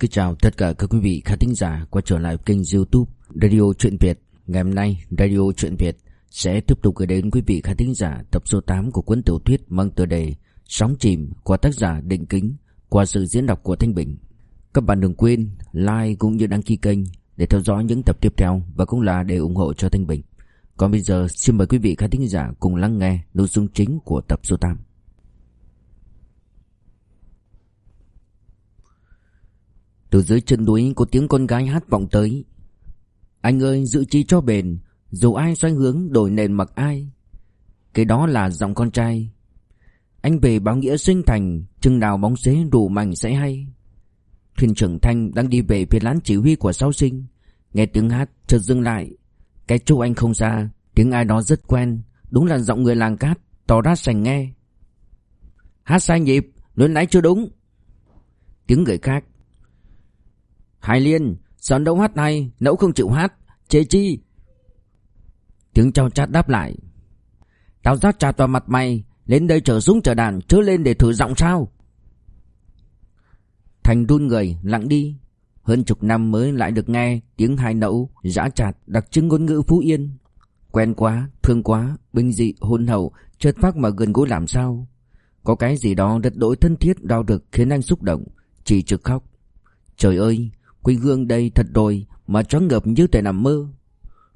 kính chào tất cả các quý vị khán thính giả quay trở lại kênh youtube Radio Chuyện Việt. Ngày hôm nay, Radio Chuyện Việt sẽ tiếp tục gửi đến quý vị khán thính giả tập số 8 của cuốn tiểu thuyết mang tựa đề Sóng chìm của tác giả Định Kính, qua sự diễn đọc của Thanh Bình. Các bạn đừng quên like cũng như đăng ký kênh để theo dõi những tập tiếp theo và cũng là để ủng hộ cho Thanh Bình. Còn bây giờ, xin mời quý vị khán thính giả cùng lắng nghe nội dung chính của tập số 8 Từ dưới chân núi có tiếng con gái hát vọng tới. Anh ơi, giữ chi cho bền, Dù ai xoay hướng đổi nền mặc ai. Cái đó là giọng con trai. Anh về báo nghĩa sinh thành, Chừng nào bóng xế đủ mảnh sẽ hay. Thuyền trưởng Thanh đang đi về phía lán chỉ huy của sau sinh. Nghe tiếng hát, chợt dừng lại. Cái chỗ anh không xa Tiếng ai đó rất quen. Đúng là giọng người làng cát Tỏ ra sành nghe. Hát sai nhịp Lúc nãy chưa đúng. Tiếng người khác Hải Liên, sao đâu hát này, nẫu không chịu hát, chế chi? Tiếng trao chát đáp lại. Tao giác trà vào mặt mày, lên đây trở súng trở đàn, chớ lên để thử giọng sao? Thành đun người, lặng đi. Hơn chục năm mới lại được nghe tiếng hai nẫu, giã chạt, đặc trưng ngôn ngữ Phú Yên. Quen quá, thương quá, binh dị, hôn hậu, chợt phát mà gần gũi làm sao? Có cái gì đó rất đổi thân thiết đau được khiến anh xúc động, chỉ trực khóc. Trời ơi, Quê hương đây thật rồi mà choáng ngợp như thể nằm mơ.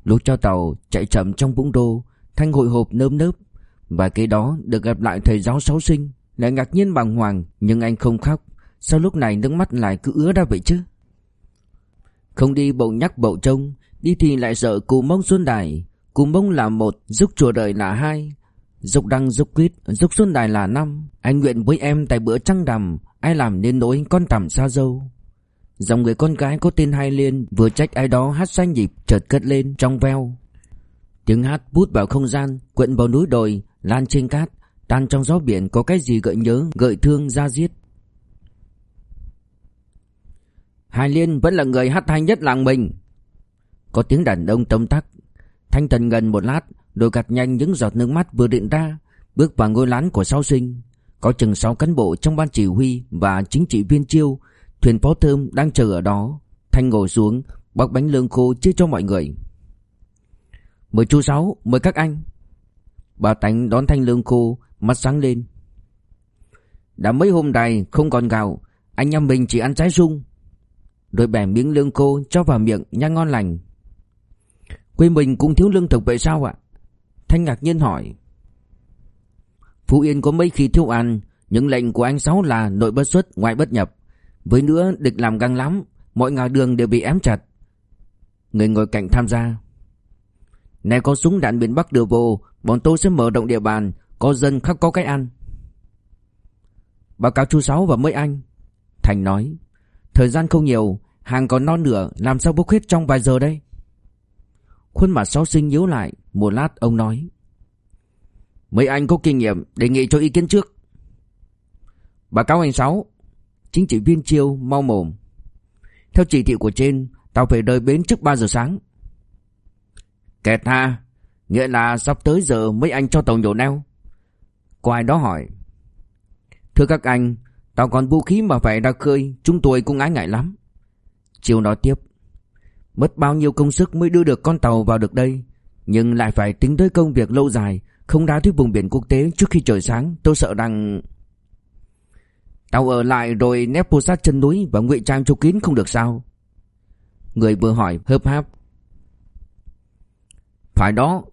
Lúc cho tàu chạy chậm trong vũng đô, Thanh hội hộp nơm nớp. Và cái đó được gặp lại thầy giáo sáu sinh, lại ngạc nhiên bàng hoàng nhưng anh không khóc. Sao lúc này nước mắt lại cứ ứa ra vậy chứ? Không đi bầu nhắc bầu trông, đi thì lại sợ cù mông xuân đài. Cù mông là một, giúp chùa đời là hai. Dục đăng dục quýt, dục xuân đài là năm. Anh nguyện với em tại bữa trăng đầm, ai làm nên nỗi con tằm xa dâu. Dòng người con gái có tên Hai Liên vừa trách ai đó hát xanh nhịp chợt cất lên trong veo. Tiếng hát bút vào không gian, quện vào núi đồi, lan trên cát, tan trong gió biển có cái gì gợi nhớ, gợi thương ra giết. Hai Liên vẫn là người hát hay nhất làng mình. Có tiếng đàn ông tông tắc. Thanh Tần gần một lát, rồi gạt nhanh những giọt nước mắt vừa định ra, bước vào ngôi lán của sau sinh. Có chừng sáu cán bộ trong ban chỉ huy và chính trị viên chiêu Thuyền phó thơm đang chờ ở đó. Thanh ngồi xuống, Bóc bánh lương khô chia cho mọi người. Mời chú Sáu, Mời các anh. Bà Tánh đón thanh lương khô, Mắt sáng lên. Đã mấy hôm nay không còn gạo, Anh em mình chỉ ăn trái sung Rồi bẻ miếng lương khô cho vào miệng nhang ngon lành. Quê mình cũng thiếu lương thực vậy sao ạ? Thanh ngạc nhiên hỏi. Phú Yên có mấy khi thiếu ăn, Những lệnh của anh Sáu là nội bất xuất, ngoại bất nhập với nữa địch làm găng lắm, Mọi ngả đường đều bị ém chặt. Người ngồi cạnh tham gia. Này có súng đạn miền Bắc đưa vô, Bọn tôi sẽ mở rộng địa bàn, Có dân khắc có cái ăn. Báo cáo chú Sáu và mấy anh. Thành nói, Thời gian không nhiều, Hàng còn non nửa, Làm sao bốc hết trong vài giờ đây? Khuôn mặt sáu sinh nhíu lại, Một lát ông nói, Mấy anh có kinh nghiệm Đề nghị cho ý kiến trước. Báo cáo anh Sáu Chính trị viên chiêu mau mồm. Theo chỉ thị của trên Tao phải đợi bến trước 3 giờ sáng. Kẹt ha, Nghĩa là sắp tới giờ mấy anh cho tàu nhổ neo. Có ai đó hỏi. Thưa các anh Tao còn vũ khí mà phải ra khơi, Chúng tôi cũng ái ngại lắm. Chiêu nói tiếp. Mất bao nhiêu công sức mới đưa được con tàu vào được đây, Nhưng lại phải tính tới công việc lâu dài, Không ra thuyết vùng biển quốc tế trước khi trời sáng, Tôi sợ rằng Tao ở lại rồi nép vô sát chân núi và ngụy trang cho kín không được sao? Người vừa hỏi hớp háp. Phải đó,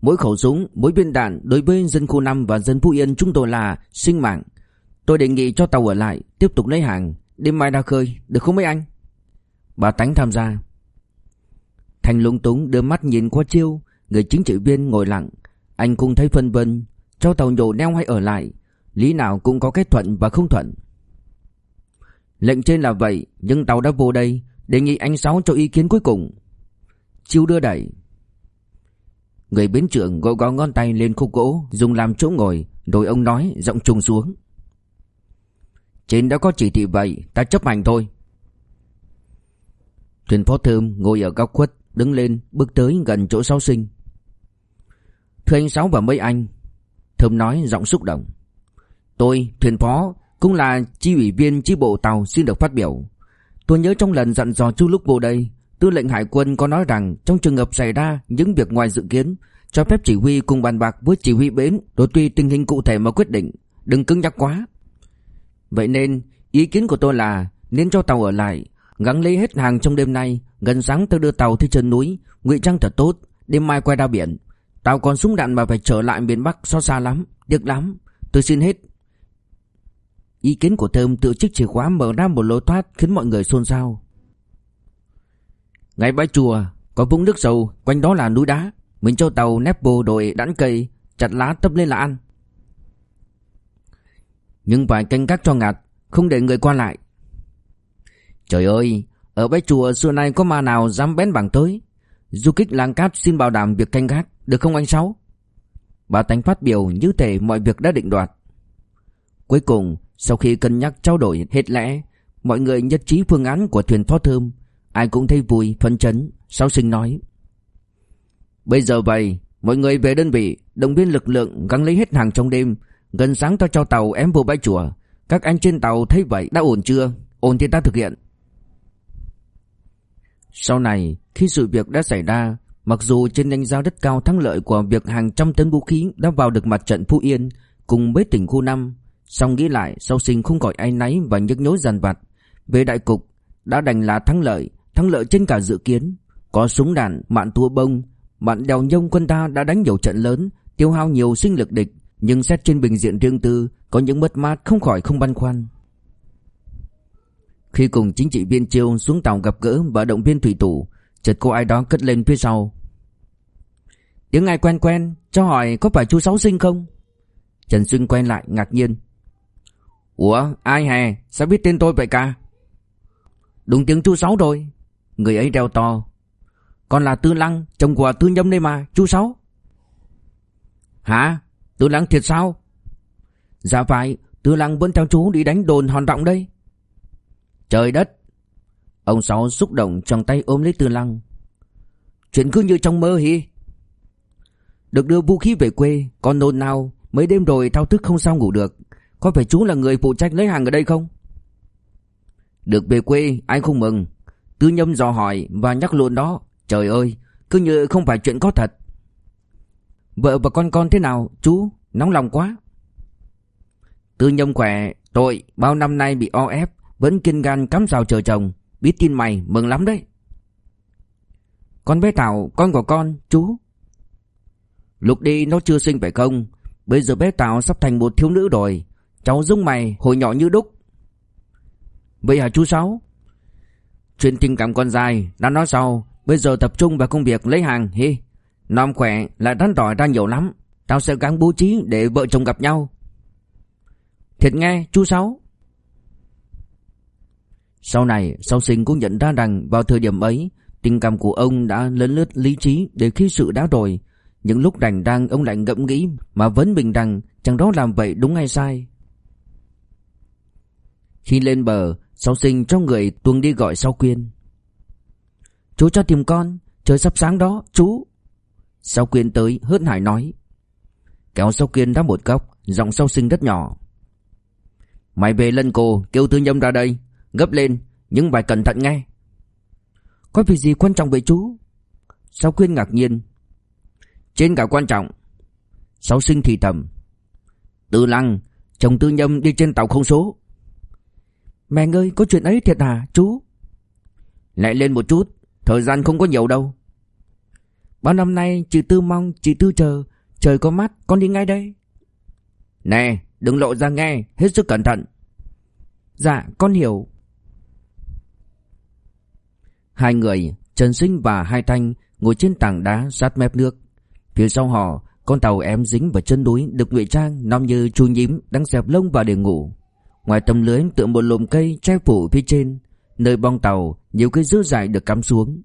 mỗi khẩu súng, mỗi viên đạn đối với dân khu năm và dân Phú Yên chúng tôi là sinh mạng. Tôi đề nghị cho tàu ở lại, tiếp tục lấy hàng, đêm mai ra khơi, được không mấy anh? Bà Tánh tham gia. Thành lúng túng đưa mắt nhìn qua chiêu, người chính trị viên ngồi lặng. Anh cũng thấy phân vân, cho tàu nhổ neo hay ở lại, lý nào cũng có cái thuận và không thuận. Lệnh trên là vậy Nhưng tàu đã vô đây Đề nghị anh Sáu cho ý kiến cuối cùng. Chiêu đưa đẩy. Người bến trưởng gõ gõ ngón tay lên khúc gỗ Dùng làm chỗ ngồi Rồi ông nói giọng trùng xuống. Trên đã có chỉ thị vậy Ta chấp hành thôi. Thuyền phó thơm ngồi ở góc khuất Đứng lên bước tới gần chỗ sáu sinh. Thưa anh Sáu và mấy anh? Thơm nói giọng xúc động. Tôi, thuyền phó cũng là chi ủy viên chi bộ tàu xin được phát biểu. Tôi nhớ trong lần dặn dò chú lúc vô đây, Tư lệnh hải quân có nói rằng Trong trường hợp xảy ra những việc ngoài dự kiến, Cho phép chỉ huy cùng bàn bạc với chỉ huy bến Rồi tùy tình hình cụ thể mà quyết định. Đừng cứng nhắc quá. Vậy nên, ý kiến của tôi là Nên cho tàu ở lại, Gắng lấy hết hàng trong đêm nay, Gần sáng tôi đưa tàu tới chân núi, ngụy trang thật tốt, Đêm mai quay ra biển. Tàu còn súng đạn mà phải trở lại miền Bắc so xa lắm, Tiếc lắm. Tôi xin hết Ý kiến của Thơm tự chiếc chìa khóa mở ra một lối thoát khiến mọi người xôn xao. Ngay bãi chùa có vũng nước sâu, quanh đó là núi đá. Mình cho tàu nép bồ đội đãn cây, chặt lá tấp lên là ăn. Nhưng phải canh gác cho ngạt, không để người qua lại. Trời ơi, ở bãi chùa xưa nay có ma nào dám bén bảng tới. Du kích làng cát xin bảo đảm việc canh gác, được không anh Sáu? Bà Tánh phát biểu như thể mọi việc đã định đoạt. Cuối cùng, sau khi cân nhắc trao đổi hết lẽ, mọi người nhất trí phương án của thuyền phó thơm. Ai cũng thấy vui, phấn chấn. Sáu sinh nói. Bây giờ vậy, mọi người về đơn vị, động viên lực lượng gắng lấy hết hàng trong đêm. Gần sáng ta cho tàu ém vô bãi chùa. Các anh trên tàu thấy vậy đã ổn chưa? Ổn thì ta thực hiện. Sau này, khi sự việc đã xảy ra, mặc dù trên đánh giá rất cao thắng lợi của việc hàng trăm tấn vũ khí đã vào được mặt trận Phú Yên cùng với tỉnh khu 5, Xong nghĩ lại sau sinh không gọi ai náy và nhức nhối dằn vặt. Về đại cục Đã đành là thắng lợi Thắng lợi trên cả dự kiến. Có súng đạn, mạn tua bông Bạn đèo nhông quân ta đã đánh nhiều trận lớn Tiêu hao nhiều sinh lực địch. Nhưng xét trên bình diện riêng tư Có những mất mát không khỏi không băn khoăn. Khi cùng chính trị viên Chiêu xuống tàu gặp gỡ và động viên thủy thủ Chợt cô ai đó cất lên phía sau. Tiếng ai quen quen Cho hỏi có phải chú Sáu Sinh không? Trần Xuyên quen lại ngạc nhiên. Ủa, ai hè? Sao biết tên tôi vậy ca Đúng tiếng chú Sáu rồi Người ấy đeo to. Con là Tư Lăng, Chồng của Tư Nhâm đây mà, chú Sáu. Hả? Tư Lăng thiệt sao? Dạ phải, Tư Lăng vẫn theo chú đi đánh đồn hòn rộng đây. Trời đất! Ông Sáu xúc động trong tay ôm lấy Tư Lăng. Chuyện cứ như trong mơ hi Được đưa vũ khí về quê, Con nôn nào Mấy đêm rồi thao thức không sao ngủ được có phải chú là người phụ trách lấy hàng ở đây không? Được về quê, anh không mừng. Tư nhâm dò hỏi và nhắc luôn đó. Trời ơi, Cứ như không phải chuyện có thật. Vợ và con con thế nào, chú? Nóng lòng quá. Tư nhâm khỏe. Tội, bao năm nay bị o ép, Vẫn kiên gan cắm rào chờ chồng. Biết tin mày, mừng lắm đấy. Con bé Thảo, con của con, chú. Lúc đi nó chưa sinh phải không? Bây giờ bé Thảo sắp thành một thiếu nữ rồi. Cháu giống mày hồi nhỏ như đúc. Vậy hả chú Sáu? Chuyện tình cảm còn dài Đã nói sau. Bây giờ tập trung vào công việc lấy hàng, hi. Nom khỏe lại đánh đòi ra nhiều lắm. Tao sẽ gắng bố trí để vợ chồng gặp nhau. Thiệt nghe, chú Sáu. Sau này, Sau sinh cũng nhận ra rằng Vào thời điểm ấy, Tình cảm của ông đã lấn lướt lý trí Để khi sự đã rồi. Những lúc rảnh đang ông lại ngẫm nghĩ Mà vẫn bình rằng Chẳng đó làm vậy đúng hay sai khi lên bờ Sáu sinh cho người tuông đi gọi sau quyên. Chú cho tìm con, Trời sắp sáng đó, chú. Sau quyên tới, hớt hải nói. Kéo sau quyên ra một góc, Giọng sau sinh rất nhỏ. Mày về lân cô, kêu tư nhâm ra đây, Gấp lên nhưng phải cẩn thận nghe. Có việc gì quan trọng vậy chú? Sau quyên ngạc nhiên. Trên cả quan trọng. Sáu sinh thì thầm. Tư lăng, Chồng tư nhâm đi trên tàu không số. Mẹ ơi có chuyện ấy thiệt à chú? Lại lên một chút Thời gian không có nhiều đâu. Bao năm nay chị Tư mong chị Tư chờ. Trời có mắt con đi ngay đây. Nè đừng lộ ra nghe Hết sức cẩn thận. Dạ con hiểu. Hai người Trần Sinh và Hai Thanh Ngồi trên tảng đá sát mép nước. Phía sau họ Con tàu em dính vào chân núi Được ngụy trang nằm như chu nhím Đang xẹp lông vào để ngủ Ngoài tấm lưới tựa một lùm cây che phủ phía trên, Nơi bong tàu Nhiều cây dưa dài được cắm xuống.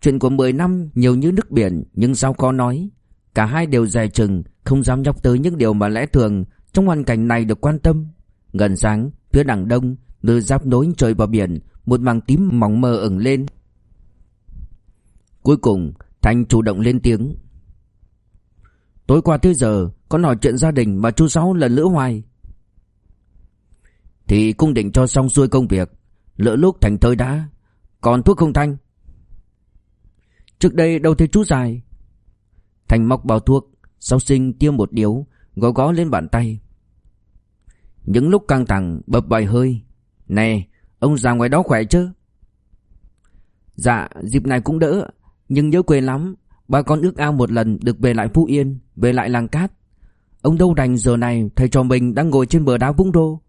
Chuyện của 10 năm nhiều như nước biển, Nhưng sao khó nói? Cả hai đều dài chừng, Không dám nhóc tới những điều mà lẽ thường Trong hoàn cảnh này được quan tâm. Gần sáng, phía đằng đông, Nơi giáp nối trời vào biển, Một màng tím mỏng mờ ửng lên. Cuối cùng thành chủ động lên tiếng. Tối qua tới giờ, Con hỏi chuyện gia đình mà chú Sáu lần lữ hoài thì cũng định cho xong xuôi công việc. Lỡ lúc Thành tới đã, Còn thuốc không Thanh? Trước đây đâu thấy chú dài. Thành móc bao thuốc, Sau sinh tiêm một điếu, Gó gó lên bàn tay. Những lúc căng thẳng, bập bài hơi. Này ông già ngoài đó khỏe chứ? Dạ dịp này cũng đỡ, Nhưng nhớ quê lắm. Ba con ước ao một lần được về lại Phú Yên, Về lại làng cát. Ông đâu đành giờ này thầy trò mình đang ngồi trên bờ đá vũng đô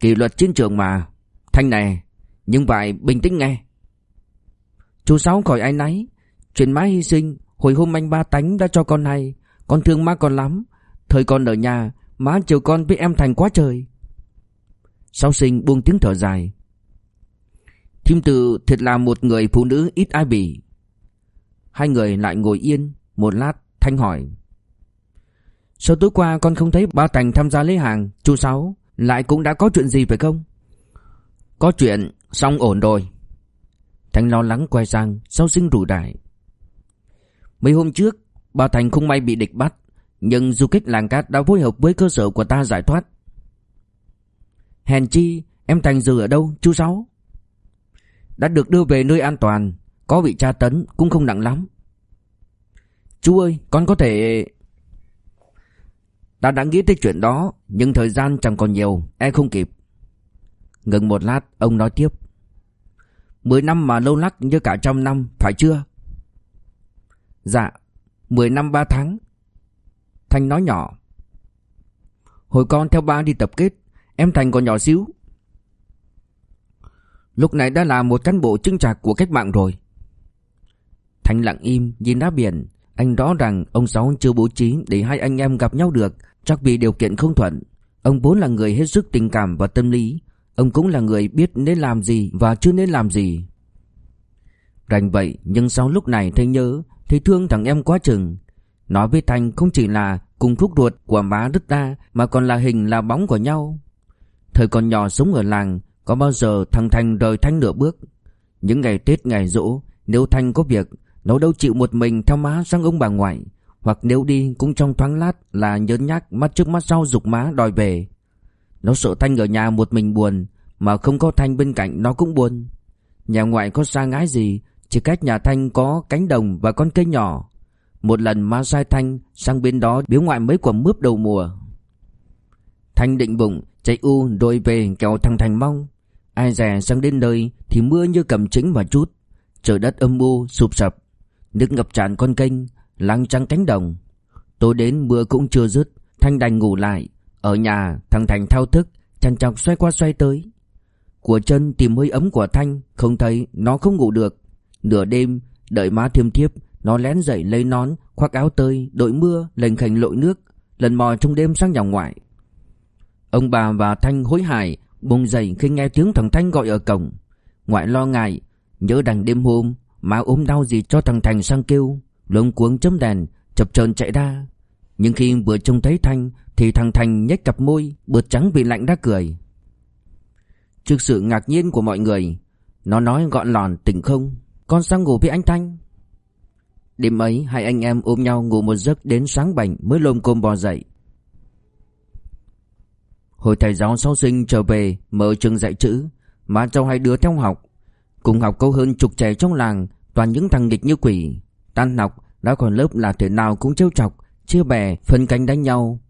Kỷ luật chiến trường mà. Thanh này, Nhưng phải bình tĩnh nghe. Chú Sáu khỏi ai nấy. Chuyện má hy sinh, Hồi hôm anh ba tánh đã cho con hay. Con thương má con lắm. Thời con ở nhà, Má chiều con với em thành quá trời. Sáu sinh buông tiếng thở dài. Thím Từ thiệt là một người phụ nữ ít ai bỉ Hai người lại ngồi yên, Một lát, Thanh hỏi. Sao tối qua con không thấy ba Thành tham gia lấy hàng, Chú Sáu? Lại cũng đã có chuyện gì phải không? Có chuyện, Xong ổn rồi. Thành lo lắng quay sang, Sau sinh rủ đại. Mấy hôm trước, Bà Thành không may bị địch bắt, Nhưng du kích làng cát đã phối hợp với cơ sở của ta giải thoát. Hèn chi, Em Thành giờ ở đâu, chú Sáu? Đã được đưa về nơi an toàn, Có bị tra tấn cũng không nặng lắm. Chú ơi, con có thể Ta đã nghĩ tới chuyện đó, Nhưng thời gian chẳng còn nhiều E không kịp. Ngừng một lát, ông nói tiếp. Mười năm mà lâu lắc như cả trăm năm, Phải chưa? Dạ Mười năm ba tháng. Thanh nói nhỏ. Hồi con theo ba đi tập kết, Em Thành còn nhỏ xíu. Lúc này đã là một cán bộ trưng trạc của cách mạng rồi. Thanh lặng im, nhìn đá biển. Anh rõ rằng ông Sáu chưa bố trí để hai anh em gặp nhau được Chắc vì điều kiện không thuận, Ông vốn là người hết sức tình cảm và tâm lý. Ông cũng là người biết nên làm gì và chưa nên làm gì. Rành vậy, nhưng sau lúc này thấy nhớ, Thấy thương thằng em quá chừng. Nói với Thành không chỉ là cùng thuốc ruột của má đứt ra Mà còn là hình là bóng của nhau. Thời còn nhỏ sống ở làng, Có bao giờ thằng Thành rời Thanh nửa bước? Những ngày Tết ngày rỗ, Nếu Thanh có việc, Nó đâu chịu một mình theo má sang ông bà ngoại hoặc nếu đi cũng trong thoáng lát là nhớ nhác mắt trước mắt sau dục má đòi về. Nó sợ Thanh ở nhà một mình buồn, Mà không có Thanh bên cạnh nó cũng buồn. Nhà ngoại có xa ngái gì, Chỉ cách nhà Thanh có cánh đồng và con cây nhỏ. Một lần má sai Thanh sang bên đó biếu ngoại mấy quả mướp đầu mùa. Thanh định bụng, chạy u rồi về kéo thằng Thành mong. Ai dè sang đến nơi thì mưa như cầm chính mà chút. Trời đất âm u, sụp sập. Nước ngập tràn con kênh lăng trăng cánh đồng. Tối đến mưa cũng chưa dứt, Thanh đành ngủ lại. Ở nhà, thằng Thành thao thức, chăn chọc xoay qua xoay tới. Của chân tìm hơi ấm của Thanh, không thấy, nó không ngủ được. Nửa đêm, đợi má thiêm thiếp, nó lén dậy lấy nón, khoác áo tơi, đội mưa, lềnh khành lội nước, lần mò trong đêm sang nhà ngoại. Ông bà và Thanh hối hài, bùng dậy khi nghe tiếng thằng Thanh gọi ở cổng. Ngoại lo ngại, nhớ đằng đêm hôm, má ốm đau gì cho thằng Thành sang kêu luống cuống chấm đèn, chập chờn chạy ra. Nhưng khi vừa trông thấy thanh, thì thằng thành nhếch cặp môi bượt trắng vì lạnh đã cười. Trước sự ngạc nhiên của mọi người, nó nói gọn lòn, tỉnh không, con sang ngủ với anh thanh. Đêm ấy, hai anh em ôm nhau ngủ một giấc đến sáng bảnh mới lồm cồm bò dậy. Hồi thầy giáo sau sinh trở về, mở trường dạy chữ, mà cho hai đứa theo học. Cùng học câu hơn chục trẻ trong làng, toàn những thằng nghịch như quỷ. Tan nọc. đã còn lớp là thể nào cũng trêu chọc, Chia bè, phân cánh đánh nhau.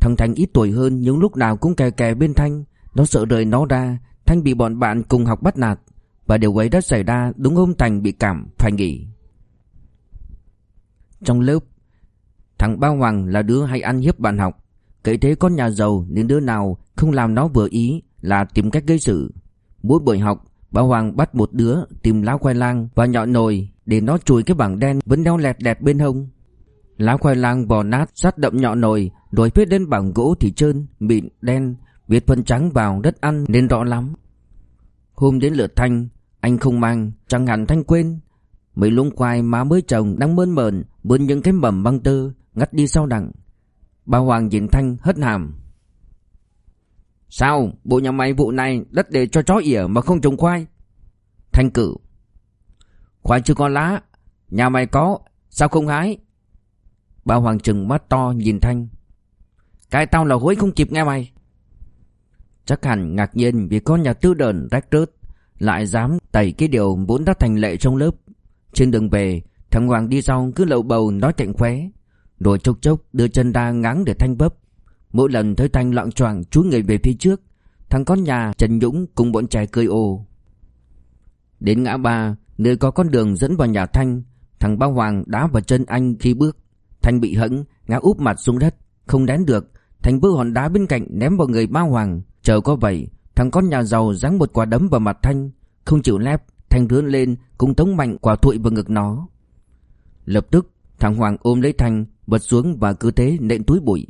Thằng Thành ít tuổi hơn, nhưng lúc nào cũng kè kè bên Thanh. Nó sợ rời nó ra, Thanh bị bọn bạn cùng học bắt nạt. Và điều ấy đã xảy ra đúng hôm Thành bị cảm phải nghỉ. Trong lớp, Thằng Ba Hoàng là đứa hay ăn hiếp bạn học. Kể thế con nhà giàu nên đứa nào không làm nó vừa ý là tìm cách gây sự. Mỗi buổi học, Ba Hoàng bắt một đứa tìm lá khoai lang và nhọ nồi để nó chùi cái bảng đen vẫn đeo lẹt đẹt bên hông. Lá khoai lang bò nát sát đậm nhọ nồi rồi viết lên bảng gỗ thì trơn, mịn, đen, viết phân trắng vào đất ăn nên rõ lắm. Hôm đến lượt Thanh, anh không mang, chẳng hẳn Thanh quên. Mấy luống khoai má mới trồng đang mơn mờn bươn những cái mầm băng tơ ngắt đi sau đằng. Bà Hoàng nhìn Thanh hất hàm. Sao, bộ nhà máy vụ này đất để cho chó ỉa mà không trồng khoai? Thanh cử. Khoai chưa có lá, nhà mày có, sao không hái? Bà Hoàng trừng mắt to nhìn Thanh. Cái tao là hối không kịp nghe mày. Chắc hẳn ngạc nhiên vì con nhà tư đờn rách rớt Lại dám tẩy cái điều vốn đã thành lệ trong lớp Trên đường về Thằng Hoàng đi sau cứ lậu bầu nói cạnh khóe Rồi chốc chốc đưa chân ra ngáng để thanh bấp Mỗi lần thấy Thanh loạn choạng chúi người về phía trước Thằng con nhà Trần Dũng cùng bọn trẻ cười ồ Đến ngã ba Nơi có con đường dẫn vào nhà Thanh, Thằng Ba Hoàng đá vào chân anh khi bước. Thanh bị hẫng, ngã úp mặt xuống đất, Không đén được. Thanh vứt hòn đá bên cạnh ném vào người Ba Hoàng. Chờ có vậy, Thằng con nhà giàu giáng một quả đấm vào mặt Thanh. Không chịu lép, Thanh rướn lên, cũng tống mạnh quả thụi vào ngực nó. Lập tức, thằng Hoàng ôm lấy Thanh, Bật xuống và cứ thế nện túi bụi.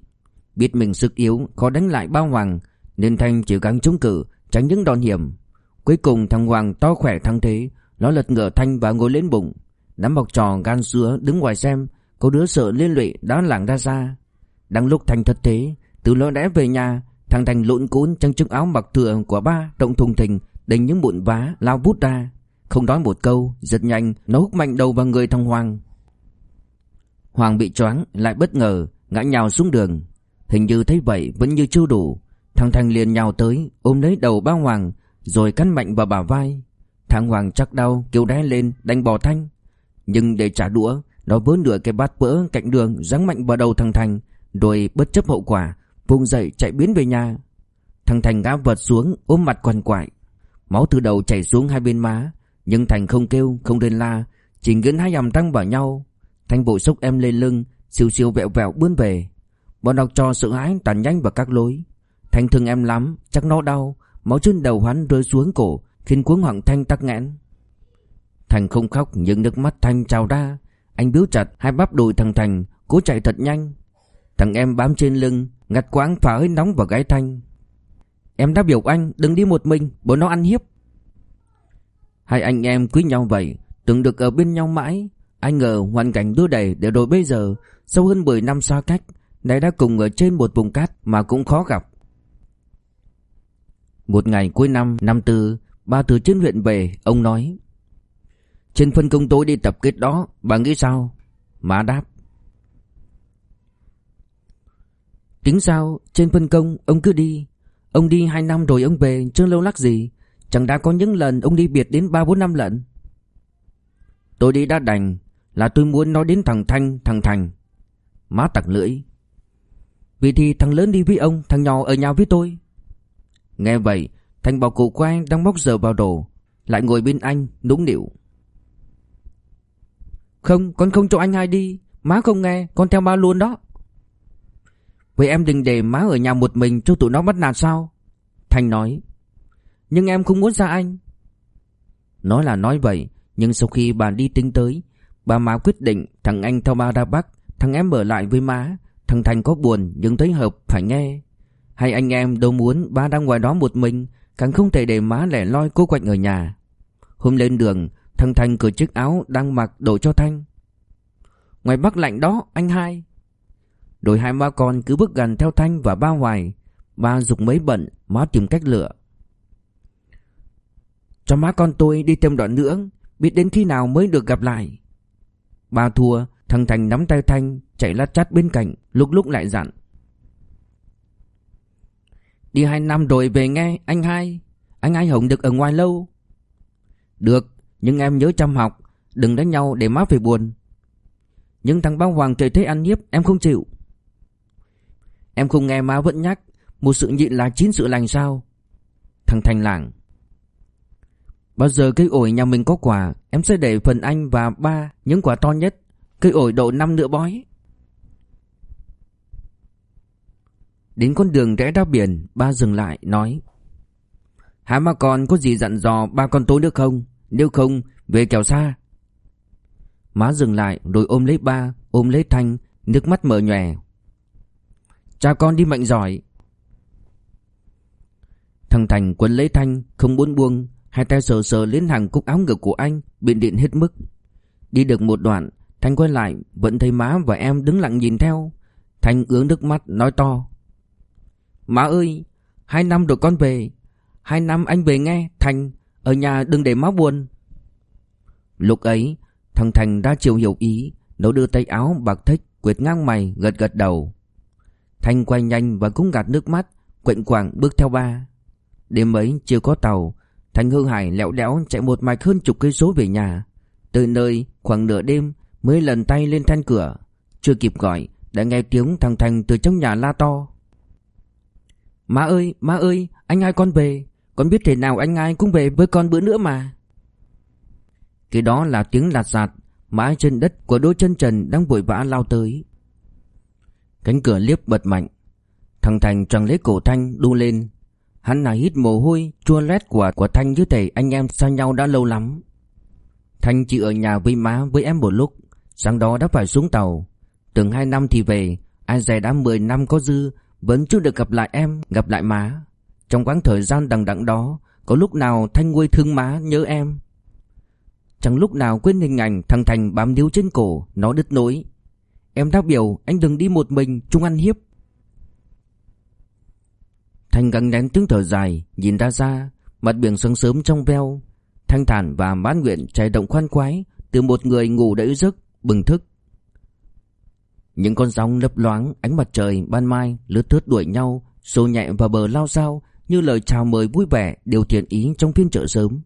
Biết mình sức yếu, khó đánh lại Ba Hoàng, Nên Thanh chỉ gắng chống cự, Tránh những đòn hiểm. Cuối cùng thằng Hoàng to khỏe thắng thế nó lật ngửa Thanh và ngồi lên bụng Đám bọc trò gan sữa đứng ngoài xem, Có đứa sợ liên lụy đã lảng ra ra Đang lúc Thanh thật thế, Từ lối lẽ về nhà, Thằng Thành lộn cuốn trong chiếc áo mặc thừa của ba Động thùng thình Đánh những bụi vá lao vút ra. Không nói một câu, Giật nhanh, Nó hút mạnh đầu vào người thằng Hoàng. Hoàng bị choáng, Lại bất ngờ, Ngã nhào xuống đường. Hình như thấy vậy vẫn như chưa đủ. Thằng Thành liền nhào tới, Ôm lấy đầu ba Hoàng, Rồi cắn mạnh vào bả vai. Thằng Hoàng chắc đau, kêu đé lên, đánh bỏ Thanh. Nhưng để trả đũa, Nó vớ nửa cái bát vỡ cạnh đường, Giáng mạnh vào đầu thằng Thành, Rồi bất chấp hậu quả, vùng dậy chạy biến về nhà. Thằng Thành ngã vật xuống, ôm mặt quằn quại. Máu từ đầu chảy xuống hai bên má, Nhưng Thành không kêu, không lên la, Chỉ nghiến hai hàm răng vào nhau. Thành bội xúc em lên lưng, Siêu siêu vẹo vẹo bươn về. Bọn học trò sợ hãi, tàn nhanh vào các lối. Thành thương em lắm, Chắc nó đau, Máu trên đầu hắn rơi xuống cổ Khiến cuống hoàng Thanh tắc nghẽn. Thành không khóc, nhưng nước mắt Thanh trào ra. Anh biếu chặt, hai bắp đùi thằng Thành, Cố chạy thật nhanh. Thằng em bám trên lưng Ngặt quãng phả hơi nóng vào gáy Thanh. Em đã biểu anh, đừng đi một mình, Bố nó ăn hiếp. Hai anh em quý nhau vậy, Từng được ở bên nhau mãi. Anh ngờ hoàn cảnh đưa đẩy để rồi bây giờ, Sau hơn 10 năm xa cách, Nay đã cùng ở trên một vùng cát mà cũng khó gặp. Một ngày cuối năm năm tư Ba từ trên huyện về, Ông nói. Trên phân công tôi đi tập kết đó, Bà nghĩ sao? Má đáp. Tính sao? Trên phân công, ông cứ đi. Ông đi 2 năm rồi ông về chưa lâu lắc gì? Chẳng đã có những lần ông đi biệt đến 3-4 năm lận. Tôi đi đã đành, Là tôi muốn nói đến thằng Thanh, thằng Thành. Má tặc lưỡi. Vì thì thằng lớn đi với ông, Thằng nhỏ ở nhà với tôi. Nghe vậy Thành bảo cụ của anh đang móc giờ vào đồ Lại ngồi bên anh, nũng nịu. Không, con không cho anh hai đi. Má không nghe, con theo ba luôn đó. Vậy em đừng để má ở nhà một mình cho tụi nó bắt nạt sao? Thành nói. Nhưng em không muốn ra anh. Nói là nói vậy, Nhưng sau khi bà đi tính tới, Bà má quyết định thằng anh theo ba ra Bắc, Thằng em ở lại với má. Thằng Thành có buồn nhưng thấy hợp phải nghe. Hay anh em đâu muốn ba đang ngoài đó một mình Càng không thể để má lẻ loi cô quạnh ở nhà. Hôm lên đường, Thằng Thành cởi chiếc áo đang mặc đổ cho Thanh. Ngoài Bắc lạnh đó, anh hai. Đôi hai ba con cứ bước gần theo Thanh và ba hoài. Ba dục mấy bận, Má tìm cách lựa. Cho má con tôi đi thêm đoạn nữa, Biết đến khi nào mới được gặp lại. Ba thua, Thằng Thành nắm tay Thanh, Chạy lát chát bên cạnh, Lúc lúc lại dặn. Đi hai năm rồi về nghe, anh hai. Anh hai Hồng được ở ngoài lâu. Được, Nhưng em nhớ chăm học. Đừng đánh nhau để má phải buồn. Nhưng thằng bao hoàng trời thấy ăn hiếp, Em không chịu. Em không nghe má vẫn nhắc, Một sự nhịn là chín sự lành sao? Thằng Thành lảng. Bao giờ cây ổi nhà mình có quả, Em sẽ để phần anh và ba Những quả to nhất. Cây ổi độ năm nửa bói. Đến con đường rẽ ra biển, Ba dừng lại, nói. Hai ma con, có gì dặn dò ba con tôi nữa không? Nếu không, về kẻo xa. Má dừng lại, rồi ôm lấy ba, Ôm lấy Thanh, Nước mắt mở nhòe. Cha con đi mạnh giỏi. Thằng Thành quấn lấy Thanh, Không muốn buông, Hai tay sờ sờ lên hàng cúc áo ngực của anh Biện điện hết mức. Đi được một đoạn, Thanh quay lại, Vẫn thấy má và em đứng lặng nhìn theo. Thanh ướng nước mắt, nói to. Má ơi, Hai năm rồi con về. Hai năm anh về nghe, Thành, Ở nhà đừng để má buồn. Lúc ấy, Thằng Thành đã chiều hiểu ý, Nó đưa tay áo bạc thích Quệt ngang mày, gật gật đầu. Thành quay nhanh và cũng gạt nước mắt Quệnh quảng bước theo ba. Đêm ấy chưa có tàu, Thành Hương Hải lẹo đẽo chạy một mạch hơn chục cây số về nhà. Tới nơi, khoảng nửa đêm, Mới lần tay lên thanh cửa. Chưa kịp gọi, Đã nghe tiếng thằng Thành từ trong nhà la to. Má ơi, má ơi, anh hai con về. Con biết thế nào anh hai cũng về với con bữa nữa mà. Cái đó là tiếng lạt sạt Mãi trên đất của đôi chân trần đang vội vã lao tới. Cánh cửa liếp bật mạnh. Thằng Thành chẳng lấy cổ Thanh đu lên. Hắn là hít mồ hôi chua lét của của Thanh như thể anh em xa nhau đã lâu lắm. Thanh chỉ ở nhà với má với em một lúc. Sáng đó đã phải xuống tàu. Từng hai năm thì về Ai dè đã mười năm có dư vẫn chưa được gặp lại em, gặp lại má. Trong quãng thời gian đằng đẵng đó, Có lúc nào Thanh nguôi thương má nhớ em? Chẳng lúc nào quên hình ảnh thằng Thành bám níu trên cổ, Nó đứt nối Em đã biểu, anh đừng đi một mình, Chúng ăn hiếp. Thanh gắng nén tiếng thở dài, Nhìn ra xa, Mặt biển sớm sớm trong veo. Thanh thản và mãn nguyện chạy động khoan khoái, Từ một người ngủ đẫy giấc, Bừng thức. Những con sóng lấp loáng Ánh mặt trời ban mai lướt thướt đuổi nhau Xô nhẹ vào bờ lao sao Như lời chào mời vui vẻ Điều thiện ý trong phiên chợ sớm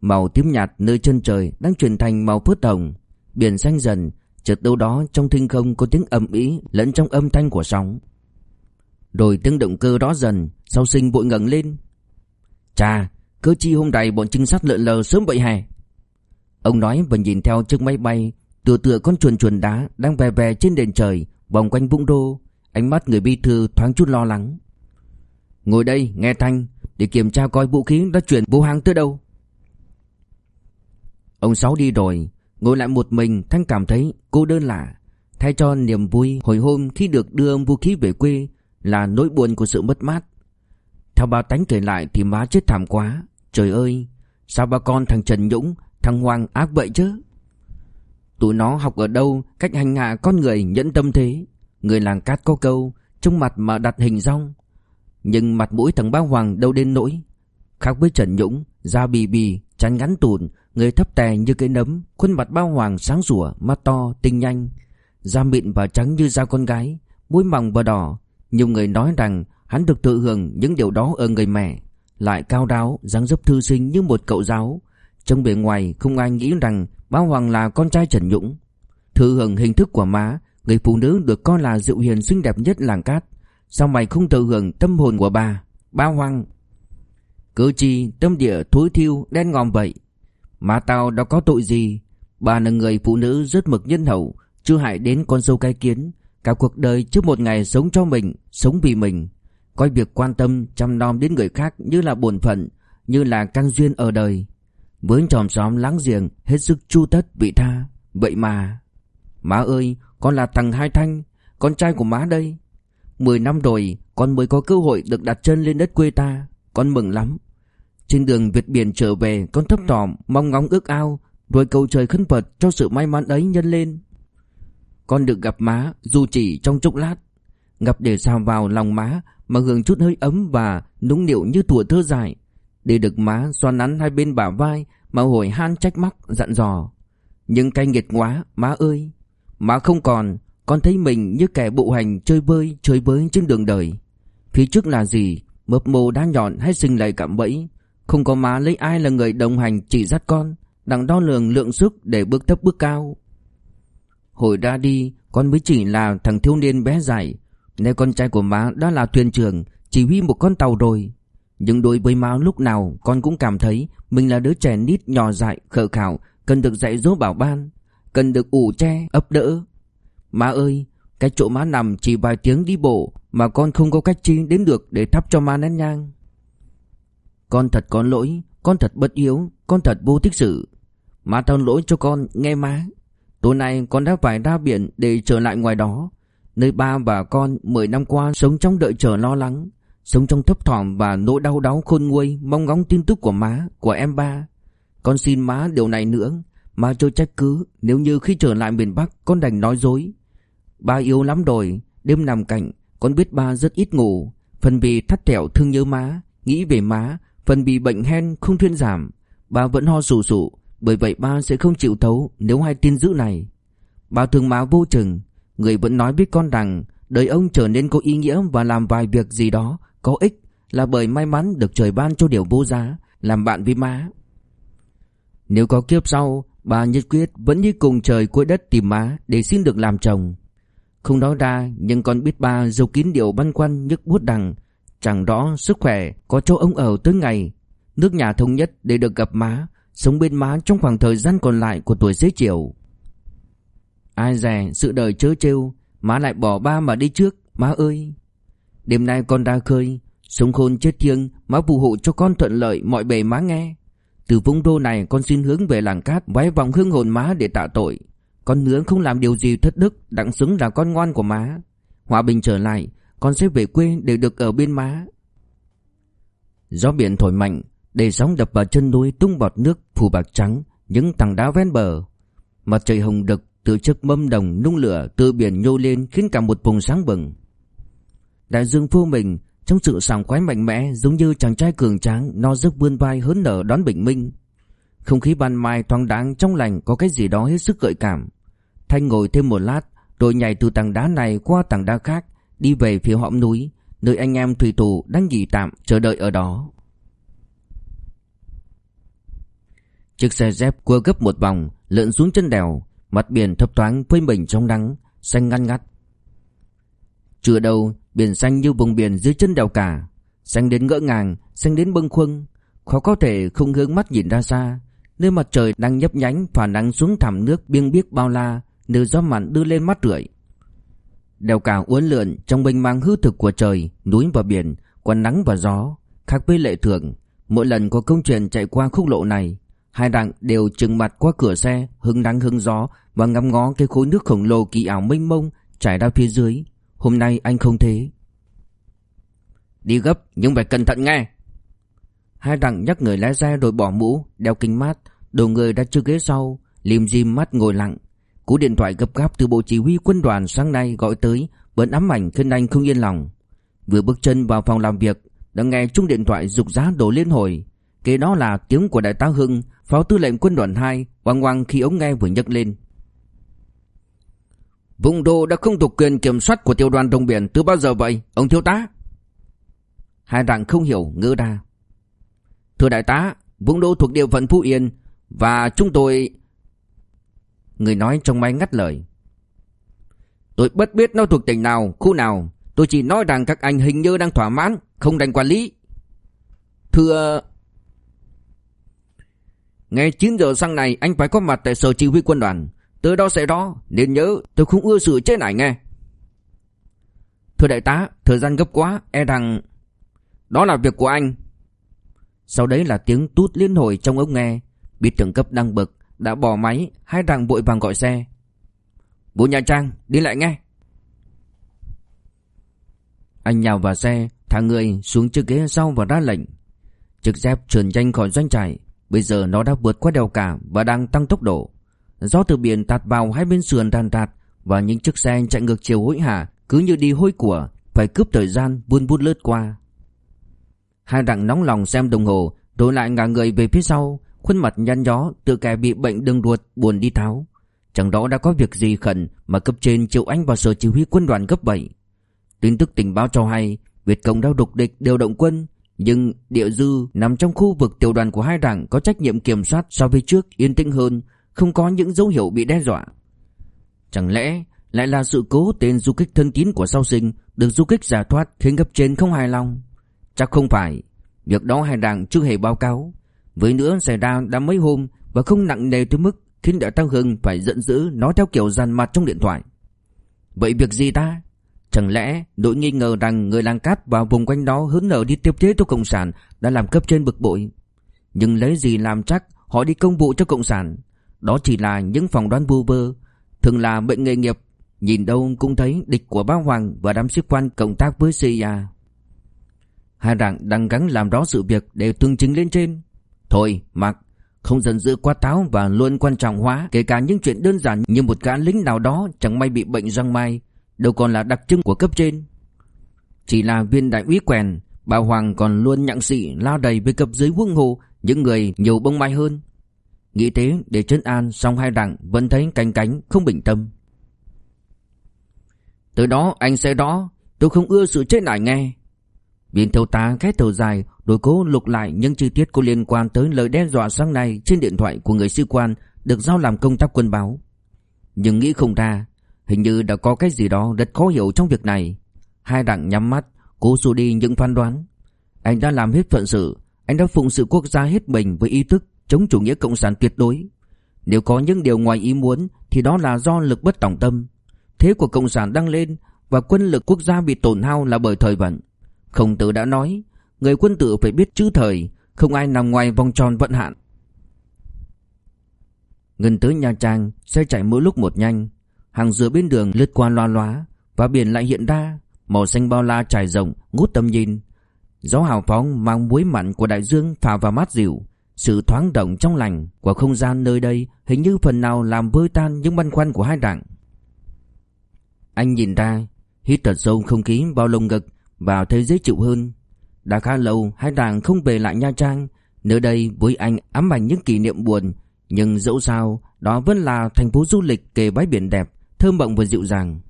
Màu tím nhạt nơi chân trời Đang chuyển thành màu phớt hồng Biển xanh dần Chợt đâu đó trong thinh không có tiếng ầm ĩ lẫn trong âm thanh của sóng. Rồi tiếng động cơ đó dần, sau sinh bội ngẩng lên. Chà, cơ chi hôm nay bọn trinh sát lợn lờ sớm vậy hè. Ông nói và nhìn theo chiếc máy bay tựa tựa con chuồn chuồn đá đang về về trên nền trời vòng quanh vũng đô. Ánh mắt người bi thư thoáng chút lo lắng. Ngồi đây nghe thanh để kiểm tra coi vũ khí đã chuyển vô hàng tới đâu. Ông Sáu đi rồi, Ngồi lại một mình Thanh cảm thấy cô đơn lạ Thay cho niềm vui hồi hôm khi được đưa vũ khí về quê Là nỗi buồn của sự mất mát Theo ba tánh kể lại thì má chết thảm quá Trời ơi Sao ba con thằng Trần Dũng Thằng Hoàng ác vậy chứ Tụi nó học ở đâu Cách hành hạ con người nhẫn tâm thế. Người làng cát có câu Trong mặt mà đặt hình rong. Nhưng mặt mũi thằng ba Hoàng đâu đến nỗi. Khác với Trần Dũng Da bì bì chán ngắn tùn Người thấp tè như cây nấm Khuôn mặt bao hoàng sáng rủa, Mắt to tinh nhanh. Da mịn và trắng như da con gái Mũi mỏng và đỏ. Nhiều người nói rằng hắn được tự hưởng những điều đó ở người mẹ. Lại cao đáo dáng dấp thư sinh như một cậu giáo. Trong bề ngoài không ai nghĩ rằng Bao Hoàng là con trai Trần Nhũng. Thư hưởng hình thức của má, Người phụ nữ được coi là dịu hiền xinh đẹp nhất làng cát. Sao mày không tự hưởng tâm hồn của bà Bao Hoàng? Cứ chi tâm địa thối thiêu, đen ngòm vậy. Má tao đã có tội gì? Bà là người phụ nữ rất mực nhân hậu, Chưa hại đến con sâu cái kiến. Cả cuộc đời trước một ngày sống cho mình, Sống vì mình. Coi việc quan tâm chăm nom đến người khác Như là bổn phận, Như là căn duyên ở đời. Với tròm xóm láng giềng, Hết sức chu tất vị tha. Vậy mà, Má ơi, con là thằng Hai Thanh, Con trai của má đây. Mười năm rồi, con mới có cơ hội được đặt chân lên đất quê ta. Con mừng lắm. Trên đường Việt biển trở về, Con thấp thỏm, mong ngóng ước ao Rồi cầu trời khấn Phật cho sự may mắn ấy nhân lên. Con được gặp má, Dù chỉ trong chốc lát. Gặp để sao vào lòng má, Mà hưởng chút hơi ấm và núng nịu như tuổi thơ dài đi được má xoan nắn hai bên bả vai Mà hồi han trách móc, dặn dò. Nhưng cay nghiệt quá, má ơi. Má không còn, Con thấy mình như kẻ bộ hành chơi bơi, Chơi bới trên đường đời. Phía trước là gì? Mập mồ đá nhọn hay sinh lầy cạm bẫy? Không có má lấy ai là người đồng hành chỉ dắt con, Đặng đo lường lượng sức để bước thấp bước cao. Hồi ra đi, Con mới chỉ là thằng thiếu niên bé dại nay con trai của má đã là thuyền trưởng, Chỉ huy một con tàu rồi. Nhưng đối với má lúc nào Con cũng cảm thấy Mình là đứa trẻ nít nhỏ dại, khờ khảo Cần được dạy dỗ bảo ban, Cần được ủ che ấp đỡ. Má ơi, Cái chỗ má nằm chỉ vài tiếng đi bộ Mà con không có cách chi đến được Để thắp cho má nén nhang. Con thật có lỗi, Con thật bất yếu Con thật vô thích sự. Má tao lỗi cho con, nghe má. Tối nay con đã phải ra biển để trở lại ngoài đó. Nơi ba và con 10 năm qua sống trong đợi chờ lo lắng. Sống trong thấp thỏm và nỗi đau đáu khôn nguôi Mong ngóng tin tức của má, của em ba. Con xin má điều này nữa. Má cho trách cứ Nếu như khi trở lại miền Bắc con đành nói dối. Ba yếu lắm rồi Đêm nằm cạnh Con biết ba rất ít ngủ. Phần vì thắt thẻo thương nhớ má Nghĩ về má Phần vì bệnh hen không thuyên giảm. Ba vẫn ho sù sụ Bởi vậy ba sẽ không chịu thấu nếu hai tin dữ này. Ba thương má vô chừng Người vẫn nói với con rằng Đời ông trở nên có ý nghĩa Và làm vài việc gì đó có ích là bởi may mắn được trời ban cho điều vô giá, làm bạn với má. Nếu có kiếp sau, bà nhất quyết vẫn đi cùng trời cuối đất tìm má để xin được làm chồng. Không nói ra nhưng con biết ba giấu kín điều băn khoăn nhức bút đằng Chẳng rõ sức khỏe có cho ông ở tới ngày Nước nhà thống nhất để được gặp má Sống bên má trong khoảng thời gian còn lại của tuổi xế chiều Ai dè sự đời chớ trêu Má lại bỏ ba mà đi trước Má ơi Đêm nay con ra khơi Sống khôn chết thiêng, Má phù hộ cho con thuận lợi, mọi bề má nghe. Từ vùng đô này, con xin hướng về làng cát Vái vòng hương hồn má để tạ tội. Con nữa không làm điều gì thất đức, Đặng xứng là con ngoan của má. Hòa bình trở lại, Con sẽ về quê để được ở bên má. Gió biển thổi mạnh Để sóng đập vào chân núi tung bọt nước phủ bạc trắng, Những tảng đá ven bờ. Mặt trời hồng đực, từ chiếc mâm đồng nung lửa từ biển nhô lên khiến cả một vùng sáng bừng. Đại dương phô mình, trong sự sảng khoái mạnh mẽ, giống như chàng trai cường tráng, no giấc vươn vai hớn nở đón bình minh. Không khí ban mai thoáng đáng trong lành có cái gì đó hết sức gợi cảm. Thanh ngồi thêm một lát, rồi nhảy từ tảng đá này qua tảng đá khác, đi về phía hõm núi, nơi anh em thủy thủ đang nghỉ tạm chờ đợi ở đó. Chiếc xe dép cua gấp một vòng, lượn xuống chân đèo, Mặt biển thấp thoáng phơi mình trong nắng, Xanh ngăn ngắt Chưa đâu biển xanh như vùng biển dưới chân đèo cả. Xanh đến ngỡ ngàng, Xanh đến bâng khuâng. Khó có thể không hướng mắt nhìn ra xa. Nơi mặt trời đang nhấp nhánh phản nắng xuống thảm nước biêng biếc bao la Nơi gió mặn đưa lên mắt rượi. Đèo cả uốn lượn trong mênh mang hư thực của trời, Núi và biển Còn nắng và gió, Khác với lệ thường. Mỗi lần có công chuyện chạy qua khúc lộ này, Hai đặng đều trừng mặt qua cửa xe, Hứng nắng hứng gió Và ngắm ngó cái khối nước khổng lồ kỳ ảo mênh mông Trải ra phía dưới. Hôm nay anh không thế. Đi gấp, nhưng phải cẩn thận nghe. Hai đặng nhắc người lái xe rồi bỏ mũ, Đeo kính mát. Đầu người đã chưa ghế sau Lim dim mắt ngồi lặng. Cú điện thoại gấp gáp từ bộ chỉ huy quân đoàn sáng nay gọi tới, Vẫn ám ảnh khiến anh không yên lòng. Vừa bước chân vào phòng làm việc, Đã nghe chung điện thoại rục giá đổ liên hồi. Kế đó là tiếng của đại tá Hưng, Phó tư lệnh quân đoàn 2 Oang oang khi ống nghe vừa nhấc lên. Vùng đô đã không thuộc quyền kiểm soát của tiểu đoàn đồng biển từ bao giờ vậy, ông thiếu tá? Hai đảng không hiểu ngơ đa. Thưa đại tá, vùng đô thuộc địa phận Phú Yên và chúng tôi... Người nói trong máy ngắt lời. Tôi bất biết nó thuộc tỉnh nào, khu nào. Tôi chỉ nói rằng các anh hình như đang thỏa mãn, không đành quản lý. Thưa... Ngày 9 giờ sáng nay anh phải có mặt tại sở chỉ huy quân đoàn. Tới đó sẽ đó, nên nhớ tôi không ưa sự chế này nghe. Thưa đại tá, thời gian gấp quá, e rằng... Đó là việc của anh. Sau đấy là tiếng tút liên hồi trong ống nghe. Bị trưởng cấp đang bực, đã bỏ máy, hai rằng vội vàng gọi xe. Bố Nha Trang, đi lại nghe. Anh nhào vào xe, thả người xuống chiếc ghế sau và ra lệnh. Chiếc dép trườn nhanh khỏi doanh trại, bây giờ nó đã vượt qua đèo cả và đang tăng tốc độ. Gió từ biển tạt vào hai bên sườn đàn tạt và những chiếc xe chạy ngược chiều hối hả cứ như đi hôi của, phải cướp thời gian buôn buôn lướt qua. Hai đặng nóng lòng xem đồng hồ, rồi lại ngả người về phía sau, khuôn mặt nhăn nhó, tự kẻ bị bệnh đường ruột buồn đi tháo. Chẳng đó đã có việc gì khẩn mà cấp trên triệu anh vào sở chỉ huy quân đoàn gấp bảy Tin tức tình báo cho hay, Việt Cộng đã đục địch điều động quân, nhưng địa dư nằm trong khu vực tiểu đoàn của hai đảng có trách nhiệm kiểm soát so với trước yên tĩnh hơn, không có những dấu hiệu bị đe dọa. Chẳng lẽ lại là sự cố tên du kích thân tín của sau sinh được du kích giả thoát khiến cấp trên không hài lòng? Chắc không phải, việc đó hai đảng chưa hề báo cáo. Với nữa xảy ra đã mấy hôm và không nặng nề tới mức khiến đại tăng hưng phải giận dữ nói theo kiểu dàn mặt trong điện thoại. Vậy việc gì ta? Chẳng lẽ đội nghi ngờ rằng người làng cát vào vùng quanh đó hướng nở đi tiếp tế cho Cộng sản đã làm cấp trên bực bội? Nhưng lấy gì làm chắc họ đi công vụ cho Cộng sản? Đó chỉ là những phòng đoán vu vơ. Thường là bệnh nghề nghiệp. Nhìn đâu cũng thấy địch của bá Hoàng Và đám sĩ quan cộng tác với CIA Hai đảng đang gắng làm đó sự việc Để tương chính lên trên. Thôi mặc Không dần dữ quá táo và luôn quan trọng hóa, Kể cả những chuyện đơn giản như một gã lính nào đó Chẳng may bị bệnh răng mai, Đâu còn là đặc trưng của cấp trên. Chỉ là viên đại úy quèn Bà Hoàng còn luôn nhặng xị lao đầy với cấp dưới quân hồ, Những người nhiều bông mai hơn. Nghĩ thế, để trấn an Xong hai đảng vẫn thấy canh cánh, không bình tâm. Từ đó, anh sẽ đó Tôi không ưa sự chết nải nghe. Viên thâu tá khét thở dài đổi cố lục lại những chi tiết có liên quan tới lời đe dọa sáng nay Trên điện thoại của người sĩ quan Được giao làm công tác quân báo. Nhưng nghĩ không ra, Hình như đã có cái gì đó rất khó hiểu trong việc này. Hai đặng nhắm mắt, Cố xua đi những phán đoán. Anh đã làm hết phận sự, Anh đã phụng sự quốc gia hết mình với ý thức Chống chủ nghĩa cộng sản tuyệt đối. Nếu có những điều ngoài ý muốn, Thì đó là do lực bất tòng tâm. Thế của cộng sản đang lên Và quân lực quốc gia bị tổn hao là bởi thời vận. Khổng tử đã nói, Người quân tử phải biết chữ thời, Không ai nằm ngoài vòng tròn vận hạn. Gần tới Nha Trang Xe chạy mỗi lúc một nhanh. Hàng dừa bên đường lướt qua loa loá Và biển lại hiện ra, Màu xanh bao la trải rộng, ngút tầm nhìn. Gió hào phóng mang muối mặn của đại dương phả vào mát dịu. Sự thoáng động trong lành của không gian nơi đây Hình như phần nào làm vơi tan những băn khoăn của hai đảng. Anh nhìn ra Hít thật sâu không khí vào lồng ngực Và thấy dễ chịu hơn. Đã khá lâu hai đảng không về lại Nha Trang. Nơi đây với anh ám ảnh những kỷ niệm buồn Nhưng dẫu sao Đó vẫn là thành phố du lịch kề bãi biển đẹp Thơm mộng và dịu dàng.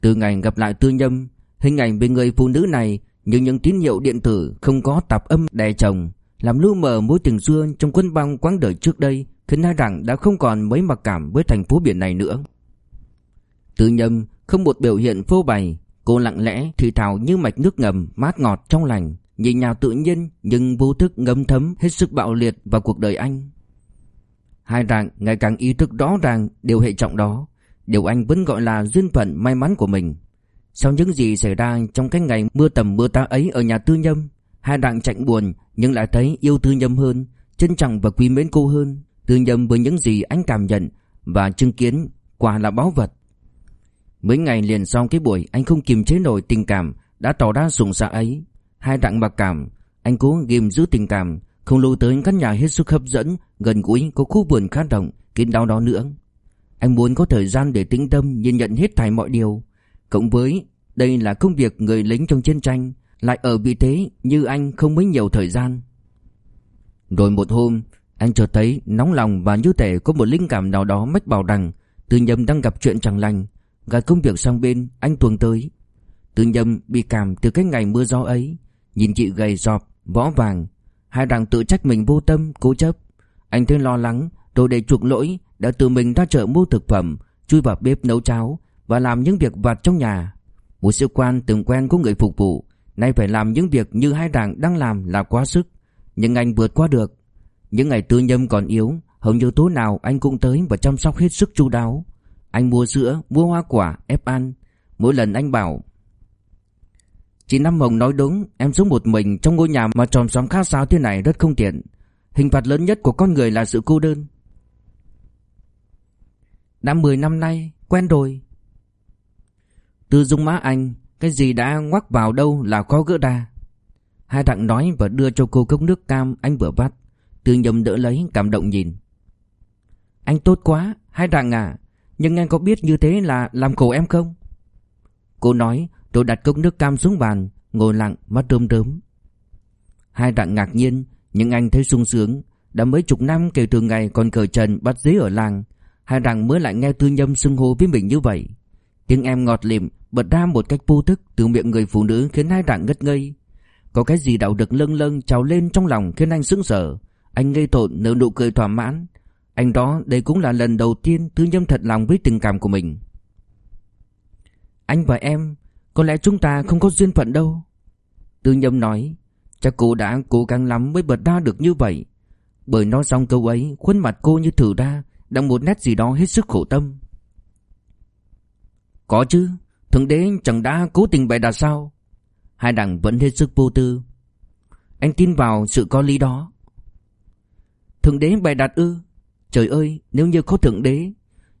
Từ ngày gặp lại Tư Nhâm, hình ảnh về người phụ nữ này như những tín hiệu điện tử không có tạp âm đè chồng, làm lu mờ mối tình xưa trong quân băng quãng đời trước đây, khiến hai đảng đã không còn mấy mặc cảm với thành phố biển này nữa. Tư Nhâm không một biểu hiện phô bày, cô lặng lẽ thì thào như mạch nước ngầm mát ngọt trong lành, nhẹ nhàng tự nhiên nhưng vô thức ngấm thấm hết sức bạo liệt vào cuộc đời anh. Hai đảng ngày càng ý thức rõ ràng điều hệ trọng đó. Điều anh vẫn gọi là duyên phận may mắn của mình Sau những gì xảy ra trong cái ngày mưa tầm mưa tá ấy ở nhà tư nhâm Hai đặng chạnh buồn, nhưng lại thấy yêu tư nhâm hơn, Trân trọng và quý mến cô hơn Tư nhâm với những gì anh cảm nhận Và chứng kiến quả là báu vật. Mấy ngày liền sau cái buổi, anh không kiềm chế nổi tình cảm Đã tỏ ra sùng xạ ấy. Hai đặng mặc cảm, Anh cố ghim giữ tình cảm, Không lưu tới căn nhà hết sức hấp dẫn, Gần gũi, có khu vườn khá rộng, Kín đau đó nữa. Anh muốn có thời gian để tĩnh tâm, nhìn nhận hết thảy mọi điều. Cộng với đây là công việc người lính trong chiến tranh lại ở vị thế như anh không mấy nhiều thời gian. Rồi một hôm Anh chợt thấy nóng lòng và như thể có một linh cảm nào đó mách bảo rằng Tư nhâm đang gặp chuyện chẳng lành. Gạt công việc sang bên anh tuồng tới. Tư nhâm bị cảm từ cái ngày mưa gió ấy. Nhìn chị gầy rọp, võ vàng. Hai đằng tự trách mình vô tâm, cố chấp. Anh thấy lo lắng Rồi để chuộc lỗi đã tự mình ra chợ mua thực phẩm, chui vào bếp nấu cháo và làm những việc vặt trong nhà. Một sĩ quan từng quen có người phục vụ, nay phải làm những việc như hai đảng đang làm là quá sức, nhưng anh vượt qua được. Những ngày tư nhâm còn yếu, hầu như tối nào anh cũng tới và chăm sóc hết sức chu đáo. Anh mua sữa, mua hoa quả, ép ăn. Mỗi lần anh bảo Chị Năm Hồng nói đúng Em sống một mình trong ngôi nhà mà tròm xóm khác sao thế này rất không tiện Hình phạt lớn nhất của con người là sự cô đơn đã 10 năm nay Quen rồi Từ dung má anh cái gì đã ngoắc vào đâu là khó gỡ ra. Hai thằng nói và đưa cho cô cốc nước cam anh vừa vắt. Từ nhầm đỡ lấy, cảm động nhìn. Anh tốt quá, Hai thằng à. Nhưng anh có biết như thế là làm khổ em không? Cô nói, rồi đặt cốc nước cam xuống bàn, Ngồi lặng, mắt rơm rớm. Hai đặng ngạc nhiên, Nhưng anh thấy sung sướng. Đã mấy chục năm kể từ ngày còn cởi trần bắt dế ở làng, Hai thằng mới lại nghe tư nhâm xưng hô với mình như vậy. Tiếng em ngọt lịm bật ra một cách vô thức từ miệng người phụ nữ khiến hai đặng ngất ngây. Có cái gì đạo được lâng lâng trào lên trong lòng khiến anh sững sờ. Anh ngây thộn, nở nụ cười thỏa mãn. Anh đó, đây cũng là lần đầu tiên tư nhâm thật lòng với tình cảm của mình. Anh và em, Có lẽ chúng ta không có duyên phận đâu. Tư nhâm nói, Chắc cô đã cố gắng lắm mới bật ra được như vậy. Bởi nói xong câu ấy, Khuôn mặt cô như thử ra, đang một nét gì đó hết sức khổ tâm. Có chứ. Thượng đế chẳng đã cố tình bày đặt sao? Hai đảng vẫn hết sức vô tư. Anh tin vào sự có lý đó. Thượng đế bày đặt ư? Trời ơi, nếu như có thượng đế,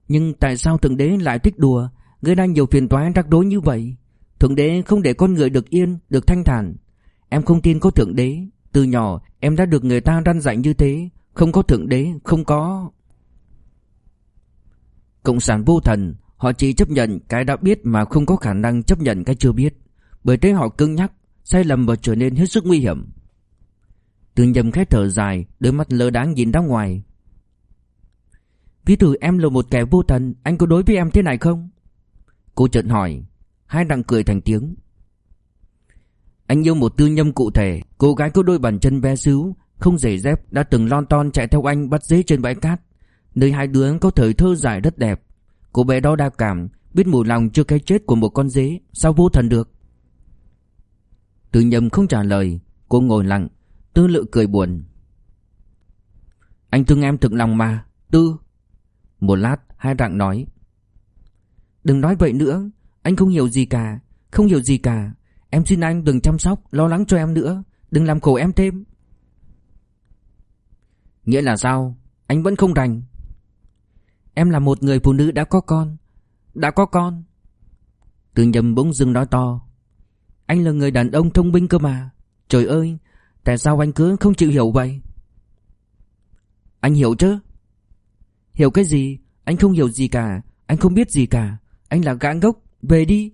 Nhưng tại sao thượng đế lại thích đùa, Gây ra nhiều phiền toái rắc rối như vậy? Thượng đế không để con người được yên, Được thanh thản. Em không tin có thượng đế. Từ nhỏ, em đã được người ta răn dạy như thế. Không có thượng đế, Không có. Cộng sản vô thần Họ chỉ chấp nhận cái đã biết mà không có khả năng chấp nhận cái chưa biết. Bởi thế họ cứng nhắc, Sai lầm và trở nên hết sức nguy hiểm. Tương nhầm khẽ thở dài, Đôi mắt lơ đáng nhìn ra ngoài. Ví thử em là một kẻ vô thần, Anh có đối với em thế này không? Cô chợt hỏi, Hai đặng cười thành tiếng. Anh yêu một tư nhâm cụ thể, Cô gái có đôi bàn chân bé xíu, Không giày dép, đã từng lon ton chạy theo anh bắt dế trên bãi cát. Nơi hai đứa có thời thơ dài rất đẹp Cô bé đó đa cảm, Biết mùi lòng trước cái chết của một con dế, Sao vô thần được? Tư nhầm không trả lời, Cô ngồi lặng, Tư lự cười buồn. Anh thương em thực lòng mà, Tư. Một lát, hai rạng nói. Đừng nói vậy nữa, Anh không hiểu gì cả, Không hiểu gì cả. Em xin anh đừng chăm sóc, Lo lắng cho em nữa, Đừng làm khổ em thêm. Nghĩa là sao? Anh vẫn không rành Em là một người phụ nữ đã có con. Đã có con. Từ nhầm bỗng dưng nói to. Anh là người đàn ông thông minh cơ mà. Trời ơi, Tại sao anh cứ không chịu hiểu vậy? Anh hiểu chứ? Hiểu cái gì? Anh không hiểu gì cả. Anh không biết gì cả. Anh là gã ngốc. Về đi.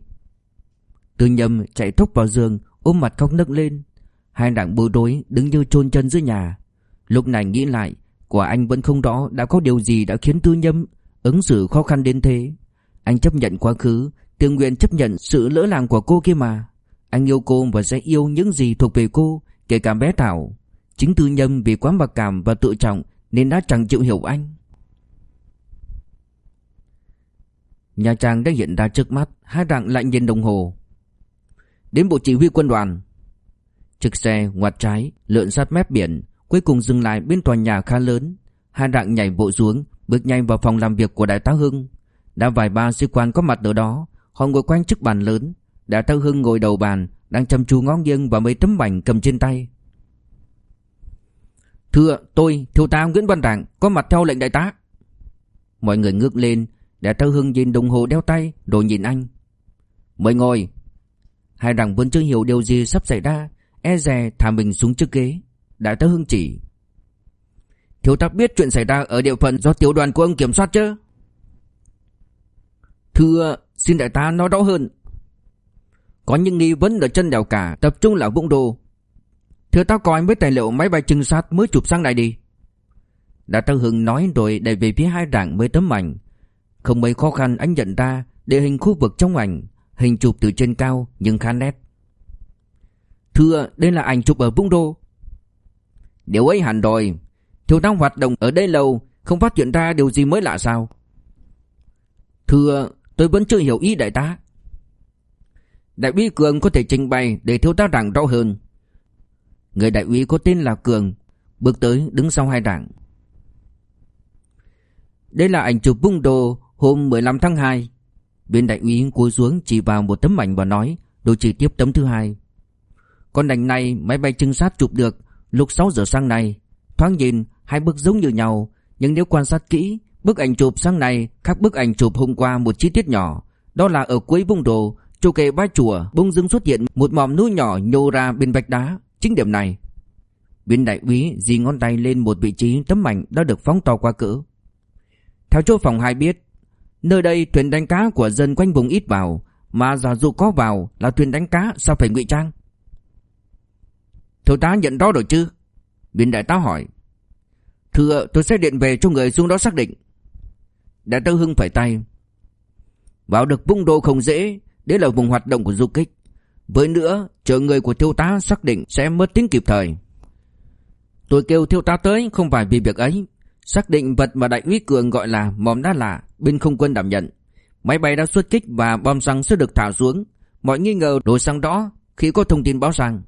Từ nhầm chạy thúc vào giường, Ôm mặt khóc nức lên. Hai đảng bối rối đứng như chôn chân dưới nhà. Lúc này nghĩ lại Quả anh vẫn không rõ đã có điều gì đã khiến tư nhâm Ứng xử khó khăn đến thế. Anh chấp nhận quá khứ Tự nguyện chấp nhận sự lỡ làng của cô kia mà. Anh yêu cô và sẽ yêu những gì thuộc về cô, Kể cả bé Thảo. Chính tư nhâm vì quá mặc cảm và tự trọng Nên đã chẳng chịu hiểu anh. Nhà Trang đã hiện ra trước mắt, Hai đặng lại nhìn đồng hồ. Đến bộ chỉ huy quân đoàn. Chiếc xe ngoặt trái, Lượn sát mép biển Cuối cùng dừng lại bên tòa nhà khá lớn. Hai đặng nhảy bộ xuống, Bước nhanh vào phòng làm việc của đại tá Hưng. Đã vài ba sĩ quan có mặt ở đó. Họ ngồi quanh chiếc bàn lớn. Đại tá Hưng ngồi đầu bàn, Đang chăm chú ngó nghiêng vào mấy tấm ảnh cầm trên tay. Thưa, tôi, thiếu tá Nguyễn Văn Đảng Có mặt theo lệnh đại tá. Mọi người ngước lên. Đại tá Hưng nhìn đồng hồ đeo tay, Rồi nhìn anh. Mời ngồi. Hai đảng vẫn chưa hiểu điều gì sắp xảy ra E dè thả mình xuống trước ghế. Đại tá Hưng chỉ. Thiếu tá biết chuyện xảy ra ở địa phận do tiểu đoàn của ông kiểm soát chứ? Thưa, xin đại tá nói rõ hơn. Có những nghi vấn ở chân đèo cả, Tập trung là vũng đô Thưa tao coi mấy tài liệu máy bay trinh sát mới chụp sang này đi. Đại tá Hưng nói rồi đẩy về phía hai đảng mấy tấm ảnh. Không mấy khó khăn anh nhận ra Địa hình khu vực trong ảnh, Hình chụp từ trên cao nhưng khá nét. Thưa, đây là ảnh chụp ở vũng đô Điều ấy hẳn rồi. Thiếu tá hoạt động ở đây lâu, Không phát hiện ra điều gì mới lạ sao? Thưa, tôi vẫn chưa hiểu ý đại tá. Đại úy Cường có thể trình bày Để thiếu tá rằng rõ hơn. Người đại úy có tên là Cường, Bước tới đứng sau hai đảng Đây là ảnh chụp vung đồ Hôm 15 tháng 2 Viên đại úy cúi xuống chỉ vào một tấm ảnh và nói Rồi chỉ tiếp tấm thứ hai. Con ảnh này máy bay trinh sát chụp được Lúc 6 giờ sáng nay, Thoáng nhìn, hai bức giống như nhau. Nhưng nếu quan sát kỹ, Bức ảnh chụp sáng nay khác bức ảnh chụp hôm qua một chi tiết nhỏ. Đó là ở cuối vùng đồ, Chỗ kề ba chùa bỗng dưng xuất hiện một mỏm núi nhỏ nhô ra bên vách đá. Chính điểm này, Viên đại úy dì ngón tay lên một vị trí tấm ảnh đã được phóng to qua cỡ. Theo chỗ phòng hai biết, Nơi đây thuyền đánh cá của dân quanh vùng ít vào, Mà giả dụ có vào là thuyền đánh cá sao phải ngụy trang? Thiếu tá nhận rõ rồi chứ? Viên đại tá hỏi. Thưa, tôi sẽ điện về cho người xuống đó xác định. Đại tá Hưng phải tay. Vào được vung đô không dễ, Đấy là vùng hoạt động của du kích. Với nữa, chờ người của thiếu tá xác định Sẽ mất tính kịp thời. Tôi kêu thiếu tá tới, không phải vì việc ấy. Xác định vật mà đại úy Cường gọi là mỏm đá lạ, Bên không quân đảm nhận. Máy bay đã xuất kích và bom xăng sẽ được thả xuống. Mọi nghi ngờ đổ sang đó Khi có thông tin báo rằng.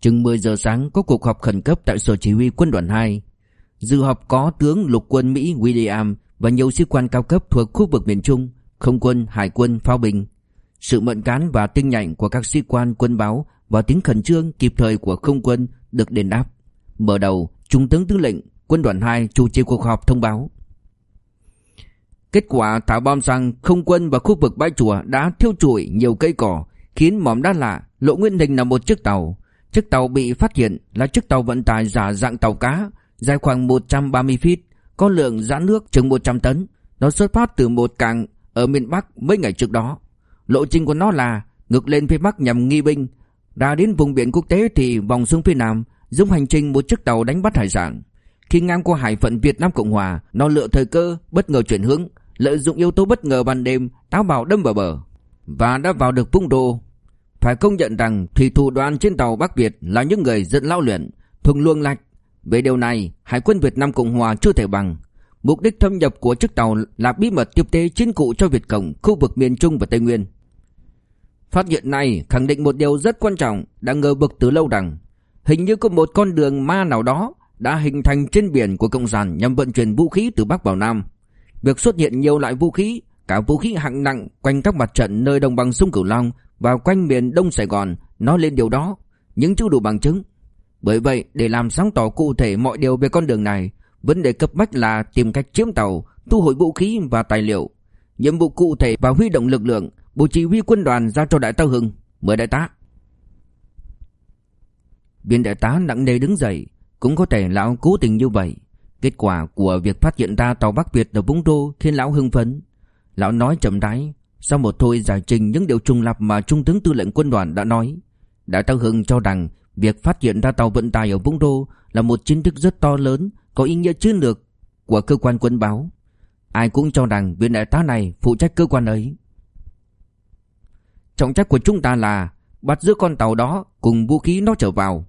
Chừng 10 giờ sáng có cuộc họp khẩn cấp tại sở chỉ huy quân đoàn 2. Dự họp có tướng lục quân Mỹ William và nhiều sĩ quan cao cấp thuộc khu vực miền Trung, không quân, hải quân, pháo binh. Sự mận cán và tinh nhạy của các sĩ quan quân báo và tính khẩn trương kịp thời của không quân được đền đáp. Mở đầu, Trung tướng tư lệnh quân đoàn 2 chủ trì cuộc họp thông báo. Kết quả thả bom xăng không quân và khu vực bãi chùa đã thiêu trụi nhiều cây cỏ, khiến mỏm đá lạ lộ nguyên hình là một chiếc tàu. Chiếc tàu bị phát hiện là chiếc tàu vận tải giả dạng tàu cá, dài khoảng 130 feet, có lượng giãn nước chừng 100 tấn. Nó xuất phát từ một cảng ở miền Bắc mấy ngày trước đó. Lộ trình của nó là ngược lên phía Bắc nhằm nghi binh, ra đến vùng biển quốc tế thì vòng xuống phía Nam, dùng hành trình một chiếc tàu đánh bắt hải sản. Khi ngang qua hải phận Việt Nam Cộng Hòa, nó lựa thời cơ, bất ngờ chuyển hướng, lợi dụng yếu tố bất ngờ ban đêm, táo bạo đâm vào bờ. và đã vào được Vũng Đô. Phải công nhận rằng thủy thủ đoàn trên tàu Bắc Việt là những người rất lao luyện, thường luông lạch. Về điều này, Hải quân Việt Nam Cộng Hòa chưa thể bằng. Mục đích thâm nhập của chiếc tàu là bí mật tiếp tế chiến cụ cho Việt Cộng, khu vực miền Trung và Tây Nguyên. Phát hiện này khẳng định một điều rất quan trọng đã ngờ vực từ lâu rằng hình như có một con đường ma nào đó đã hình thành trên biển của Cộng sản nhằm vận chuyển vũ khí từ Bắc vào Nam. Việc xuất hiện nhiều loại vũ khí, cả vũ khí hạng nặng quanh các mặt trận nơi đồng bằng sông Cửu Long và quanh miền Đông Sài Gòn nói lên điều đó, nhưng chưa đủ bằng chứng. Bởi vậy, để làm sáng tỏ cụ thể mọi điều về con đường này, vấn đề cấp bách là tìm cách chiếm tàu, thu hồi vũ khí và tài liệu. Nhiệm vụ cụ thể và huy động lực lượng, bộ chỉ huy quân đoàn giao cho đại tá Hưng. Mời đại tá. Viên đại tá nặng nề đứng dậy, cũng có thể lão cố tình như vậy. Kết quả của việc phát hiện ra tàu Bắc Việt ở Vũng Đô khiến lão hưng phấn. Lão nói chậm rãi, sau một thôi giải trình những điều trùng lập mà Trung tướng Tư lệnh quân đoàn đã nói. Đại tá Hưng cho rằng việc phát hiện ra tàu vận tải ở Vũng Đô là một chiến thức rất to lớn, có ý nghĩa chiến lược của cơ quan quân báo. Ai cũng cho rằng viên đại tá này phụ trách cơ quan ấy. Trọng trách của chúng ta là bắt giữ con tàu đó cùng vũ khí nó trở vào.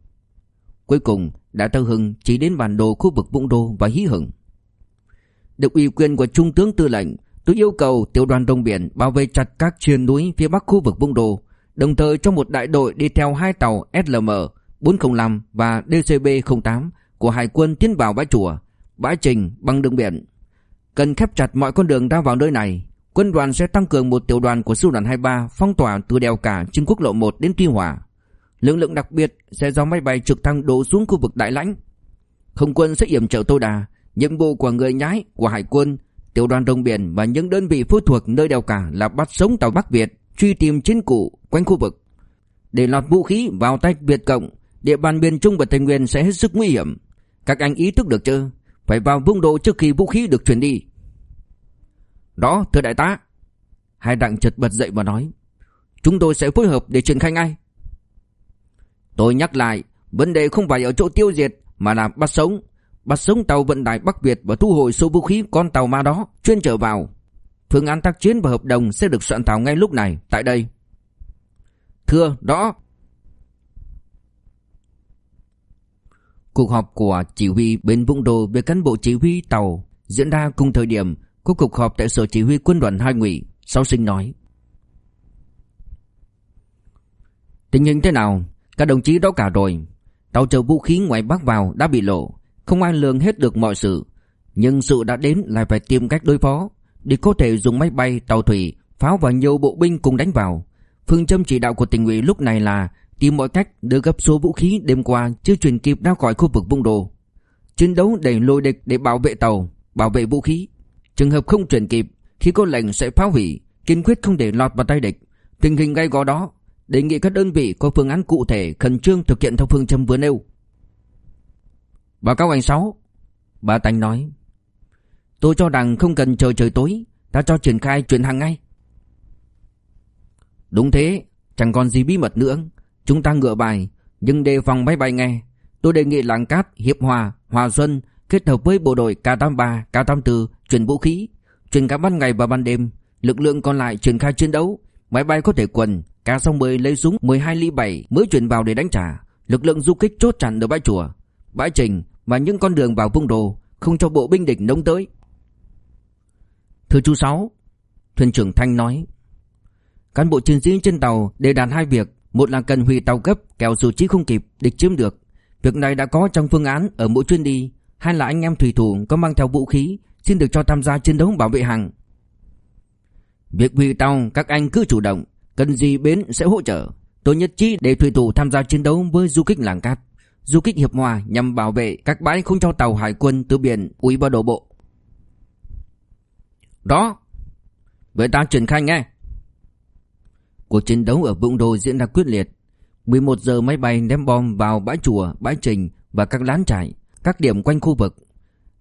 Cuối cùng, Đại tá Hưng chỉ đến bản đồ khu vực Vũng Đô và hí hửng. Được ủy quyền của Trung tướng Tư lệnh, tôi yêu cầu tiểu đoàn đông biển bảo vệ chặt các triền núi phía bắc khu vực Vũng Đô, đồng thời cho một đại đội đi theo hai tàu SLM 405 và DCB 08 của Hải quân tiến vào bãi chùa, bãi trình bằng đường biển. Cần khép chặt mọi con đường ra vào nơi này. Quân đoàn sẽ tăng cường một tiểu đoàn của sư đoàn 23 phong tỏa từ đèo cả trên quốc lộ 1 đến Tuy Hòa. Lực lượng đặc biệt sẽ do máy bay trực thăng đổ xuống khu vực Đại Lãnh. Không quân sẽ yểm trợ Tô Đà, nhiệm vụ của người nhái của Hải quân, tiểu đoàn đồng biển và những đơn vị phụ thuộc nơi đèo cả là bắt sống tàu Bắc Việt, truy tìm chiến cụ quanh khu vực. Để lọt vũ khí vào tay Việt Cộng, địa bàn miền Trung và Tây Nguyên sẽ hết sức nguy hiểm. Các anh ý thức được chưa? Phải vào vùng độ trước khi vũ khí được chuyển đi. Đó, thưa đại tá. Hai đặng chợt bật dậy và nói. Chúng tôi sẽ phối hợp để triển khai ngay. Tôi nhắc lại, vấn đề không phải ở chỗ tiêu diệt mà là bắt sống. Bắt sống tàu vận tải Bắc Việt và thu hồi số vũ khí con tàu ma đó chuyên trở vào. Phương án tác chiến và hợp đồng sẽ được soạn thảo ngay lúc này tại đây. Thưa, đó. Cuộc họp của chỉ huy bên Vũng Đô về cán bộ chỉ huy tàu diễn ra cùng thời điểm có cuộc họp tại sở chỉ huy quân đoàn hai ngụy. Sau sinh nói. Tình hình thế nào? Các đồng chí đó cả rồi Tàu chở vũ khí ngoài Bắc vào đã bị lộ không ai lường hết được mọi sự. Nhưng sự đã đến lại phải tìm cách đối phó. Để có thể dùng máy bay, tàu thủy Pháo và nhiều bộ binh cùng đánh vào. Phương châm chỉ đạo của tỉnh ủy lúc này là Tìm mọi cách đưa gấp số vũ khí đêm qua Chưa chuyển kịp ra khỏi khu vực vung đồ. Chiến đấu đẩy lôi địch để bảo vệ tàu Bảo vệ vũ khí. Trường hợp không chuyển kịp Khi có lệnh sẽ phá hủy Kiên quyết không để lọt vào tay địch. Tình hình gay gò đó đề nghị các đơn vị có phương án cụ thể khẩn trương thực hiện theo phương châm vừa nêu. Báo cáo anh Sáu, bà Tánh nói, tôi cho rằng không cần chờ trời tối, ta cho triển khai chuyển hàng ngay. Đúng thế, chẳng còn gì bí mật nữa, chúng ta ngựa bài, nhưng đề phòng máy bay nghe. Tôi đề nghị Làng Cát, Hiệp Hòa, Hòa Xuân kết hợp với bộ đội K83, K84 chuyển vũ khí, chuyển cả ban ngày và ban đêm, lực lượng còn lại triển khai chiến đấu, máy bay có thể quần, Cả sông lấy súng 12 ly 7 mới chuyển vào để đánh trả. Lực lượng du kích chốt chặn ở bãi chùa, bãi trình và những con đường vào vùng đồ, không cho bộ binh địch nông tới. Thưa chú Sáu, thuyền trưởng Thanh nói. Cán bộ chiến sĩ trên tàu đề đạt hai việc, một là cần hủy tàu cấp kéo xử trí không kịp, địch chiếm được. Việc này đã có trong phương án ở mỗi chuyến đi, hai là anh em thủy thủ có mang theo vũ khí, xin được cho tham gia chiến đấu bảo vệ hàng. Việc hủy tàu các anh cứ chủ động, Cần gì bến sẽ hỗ trợ Tôi nhất trí để thủy thủ tham gia chiến đấu với du kích làng cát Du kích hiệp hòa nhằm bảo vệ các bãi không cho tàu hải quân từ biển úy vào đổ bộ. Đó Vậy ta triển khai nghe Cuộc chiến đấu ở Vũng Đô diễn ra quyết liệt. 11 giờ máy bay ném bom vào bãi chùa, bãi trình và các lán trại, các điểm quanh khu vực.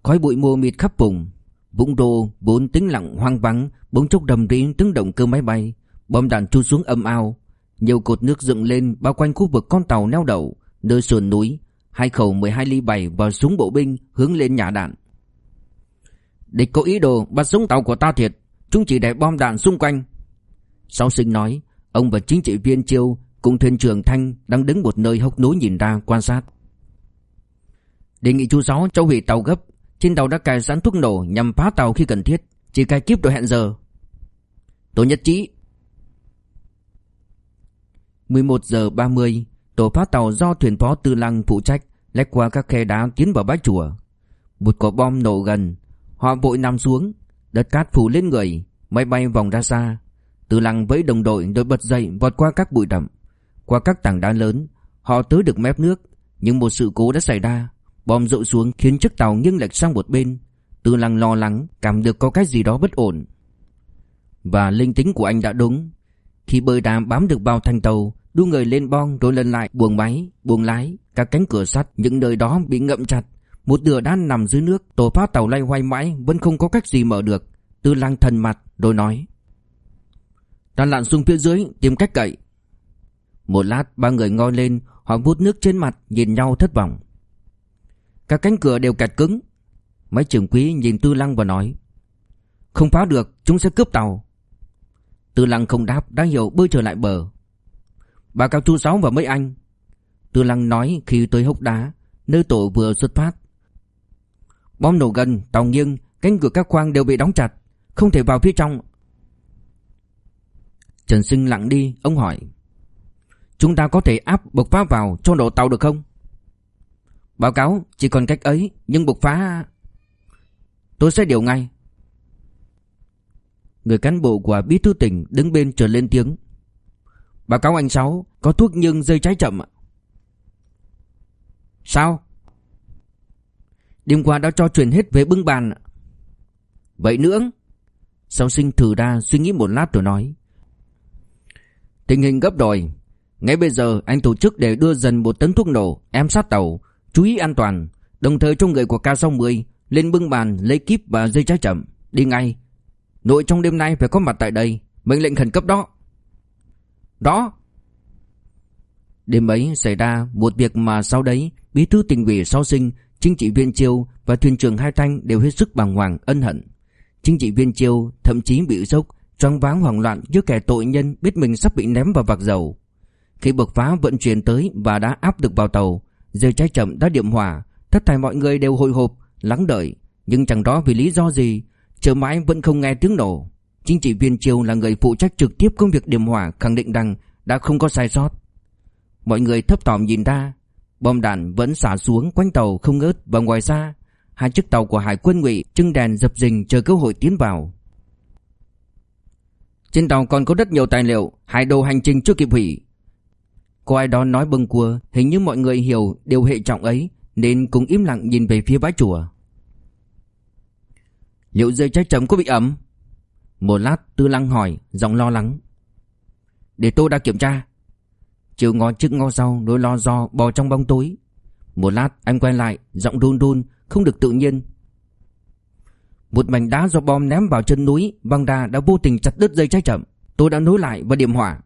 Khói bụi mù mịt khắp vùng. Vũng Đô vốn tĩnh lặng hoang vắng, bỗng chốc đầm rí tiếng động cơ máy bay, Bom đạn trút xuống âm ao Nhiều cột nước dựng lên bao quanh khu vực con tàu neo đậu. Nơi sườn núi, Hai khẩu 12 ly 7 và súng bộ binh hướng lên nhà đạn. Địch có ý đồ bắt súng tàu của ta thiệt, Chúng chỉ để bom đạn xung quanh. Sau sinh nói, Ông và chính trị viên Chiêu Cùng thuyền trưởng Thanh Đang đứng một nơi hốc núi nhìn ra quan sát. Đề nghị chú Sáu cho hủy tàu gấp, Trên tàu đã cài sẵn thuốc nổ Nhằm phá tàu khi cần thiết, Chỉ cài kíp rồi hẹn giờ. Tôi nhất trí. 11 giờ 30 Tổ phá tàu do thuyền phó Tư Lăng phụ trách lách qua các khe đá tiến vào bãi chùa. Một quả bom nổ gần, họ vội nằm xuống, đất cát phủ lên người, máy bay vòng ra xa. Tư Lăng với đồng đội đội bật dậy vọt qua các bụi rậm, qua các tảng đá lớn, họ tới được mép nước, nhưng một sự cố đã xảy ra, bom rội xuống khiến chiếc tàu nghiêng lệch sang một bên. Tư Lăng lo lắng, cảm được có cái gì đó bất ổn. Và linh tính của anh đã đúng. Khi bơi đá bám được vào thành tàu, đu người lên bong rồi lần lại buồng máy, buồng lái, các cánh cửa sắt những nơi đó bị ngậm chặt. Một nửa đã nằm dưới nước, tổ phá tàu lay hoay mãi vẫn không có cách gì mở được. Tư Lăng thần mặt rồi nói: "Ta lặn xuống phía dưới tìm cách cậy." Một lát ba người ngoi lên, họ vút nước trên mặt nhìn nhau thất vọng. Các cánh cửa đều kẹt cứng. Mấy trưởng quý nhìn Tư Lăng và nói: "Không phá được, chúng sẽ cướp tàu." Tư Lăng không đáp, đã hiểu bơi trở lại bờ báo cáo chú sáu và mấy anh. Tư Lăng nói khi tới hốc đá Nơi tổ vừa xuất phát. Bom nổ gần, tàu nghiêng Cánh cửa các khoang đều bị đóng chặt Không thể vào phía trong. Trần Sinh lặng đi Ông hỏi Chúng ta có thể áp bộc phá vào cho nổ tàu được không? Báo cáo chỉ còn cách ấy Nhưng bộc phá Tôi sẽ điều ngay. Người cán bộ của bí thư tỉnh đứng bên trở lên tiếng. Báo cáo anh Sáu, Có thuốc nhưng dây cháy chậm ạ. Sao? Đêm qua đã cho truyền hết về bưng bàn Vậy nữa? Sau sinh thử ra, suy nghĩ một lát rồi nói. Tình hình gấp đòi Ngay bây giờ, anh tổ chức để đưa dần một tấn thuốc nổ Em sát tàu, Chú ý an toàn. Đồng thời cho người của K60 Lên bưng bàn, lấy kíp và dây cháy chậm. Đi ngay. Nội trong đêm nay phải có mặt tại đây. Mệnh lệnh khẩn cấp đó đó. Đêm ấy xảy ra một việc mà sau đấy Bí thư tỉnh ủy sau sinh, Chính trị viên Chiêu và thuyền trưởng Hai Thanh Đều hết sức bàng hoàng, ân hận. Chính trị viên Chiêu thậm chí bị sốc, Choáng váng hoảng loạn như kẻ tội nhân Biết mình sắp bị ném vào vạc dầu. Khi bực phá vận chuyển tới Và đã áp được vào tàu Rơi cháy chậm đã điểm hỏa Tất thảy mọi người đều hồi hộp, Lắng đợi. Nhưng chẳng đó vì lý do gì, Chờ mãi vẫn không nghe tiếng nổ. Chính trị viên Triều là người phụ trách trực tiếp công việc điểm hỏa khẳng định rằng đã không có sai sót. Mọi người thấp thỏm nhìn ra, bom đạn vẫn xả xuống quanh tàu không ngớt và ngoài ra, hai chiếc tàu của Hải quân Ngụy trưng đèn dập dình chờ cơ hội tiến vào. Trên tàu còn có rất nhiều tài liệu, hải đồ hành trình chưa kịp hủy. Có ai đó nói bâng cua, hình như mọi người hiểu điều hệ trọng ấy nên cũng im lặng nhìn về phía bãi chùa. Liệu dây cháy chậm có bị ẩm? Một lát Tư Lăng hỏi, Giọng lo lắng. Để tôi đã kiểm tra. Chiều ngó trước ngó sau Đôi lo do bò trong bóng tối. Một lát anh quay lại, Giọng run run, Không được tự nhiên. Một mảnh đá do bom ném vào chân núi, Băng đà đã vô tình chặt đứt dây cháy chậm. Tôi đã nối lại và điểm hỏa.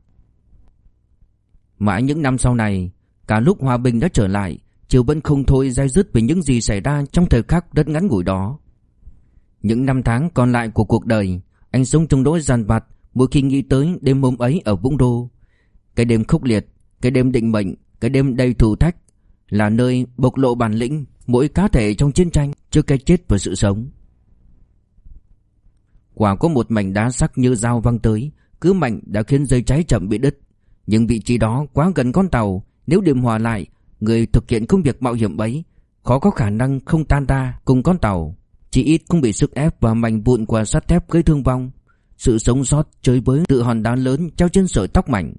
Mãi những năm sau này, Cả lúc hòa bình đã trở lại Chiều vẫn không thôi dai dứt về những gì xảy ra Trong thời khắc rất ngắn ngủi đó. Những năm tháng còn lại của cuộc đời anh sống trong nỗi giàn vặt mỗi khi nghĩ tới đêm hôm ấy ở Vũng Đô. Cái đêm khốc liệt, cái đêm định mệnh, cái đêm đầy thử thách là nơi bộc lộ bản lĩnh mỗi cá thể trong chiến tranh trước cái chết và sự sống. Quả có một mảnh đá sắc như dao văng tới, cứ mạnh đã khiến dây cháy chậm bị đứt. Nhưng vị trí đó quá gần con tàu, nếu điểm hòa lại, người thực hiện công việc mạo hiểm ấy khó có khả năng không tan ra cùng con tàu. Chỉ ít cũng bị sức ép và mảnh vụn của sắt thép gây thương vong. Sự sống sót chơi với tự hòn đá lớn treo trên sợi tóc mảnh.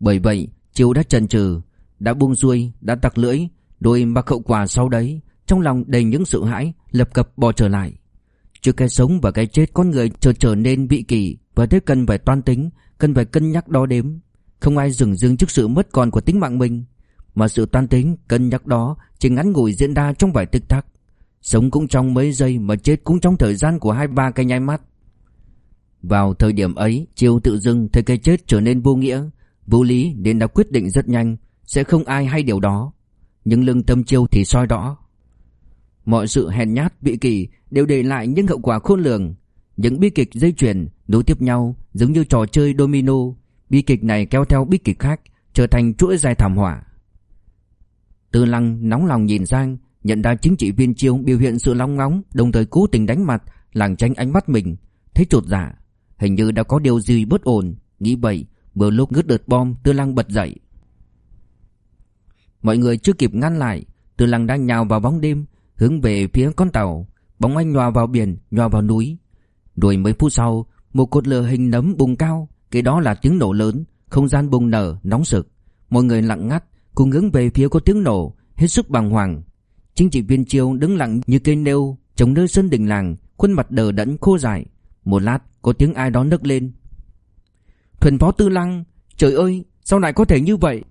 Bởi vậy Chiêu đã chần chừ Đã buông xuôi, đã tặc lưỡi Đôi mặc hậu quả sau đấy Trong lòng đầy những sự hãi Lập cập bỏ trở lại. Trước cái sống và cái chết con người trở trở nên vị kỳ Và thế cần phải toan tính Cần phải cân nhắc đo đếm. Không ai dừng dưng trước sự mất còn của tính mạng mình Mà sự toan tính, cân nhắc đó Chỉ ngắn ngủi diễn ra trong vài tích tắc. Sống cũng trong mấy giây mà chết cũng trong thời gian của hai ba cái nháy mắt. Vào thời điểm ấy, Chiêu tự dưng thấy cái chết trở nên vô nghĩa, vô lý nên đã quyết định rất nhanh, sẽ không ai hay điều đó. Nhưng lưng tâm Chiêu thì soi rõ. Mọi sự hèn nhát, bị kỳ đều để lại những hậu quả khôn lường. Những bi kịch dây chuyền nối tiếp nhau giống như trò chơi domino, bi kịch này kéo theo bi kịch khác, trở thành chuỗi dài thảm họa. Tư Lăng nóng lòng nhìn sang, nhận ra chính trị viên Chiêu biểu hiện sự long ngóng, đồng thời cố tình đánh mặt, lảng tránh ánh mắt mình, thấy chột dạ, hình như đã có điều gì bất ổn, nghĩ vậy, vừa lúc ngứt đợt bom, Tư Lăng bật dậy. Mọi người chưa kịp ngăn lại, Tư Lăng đang nhào vào bóng đêm, hướng về phía con tàu, bóng anh nhòa vào biển, nhòa vào núi. Rồi mấy phút sau, một cột lửa hình nấm bùng cao, cái đó là tiếng nổ lớn, không gian bùng nở, nóng sực. Mọi người lặng ngắt, cùng hướng về phía có tiếng nổ, hết sức bàng hoàng. Chính trị viên Chiêu đứng lặng như cây nêu, chống nơi sân đình làng, khuôn mặt đờ đẫn khô dại. Một lát, có tiếng ai đó nấc lên. Thuần phó Tư Lăng, trời ơi, sao lại có thể như vậy?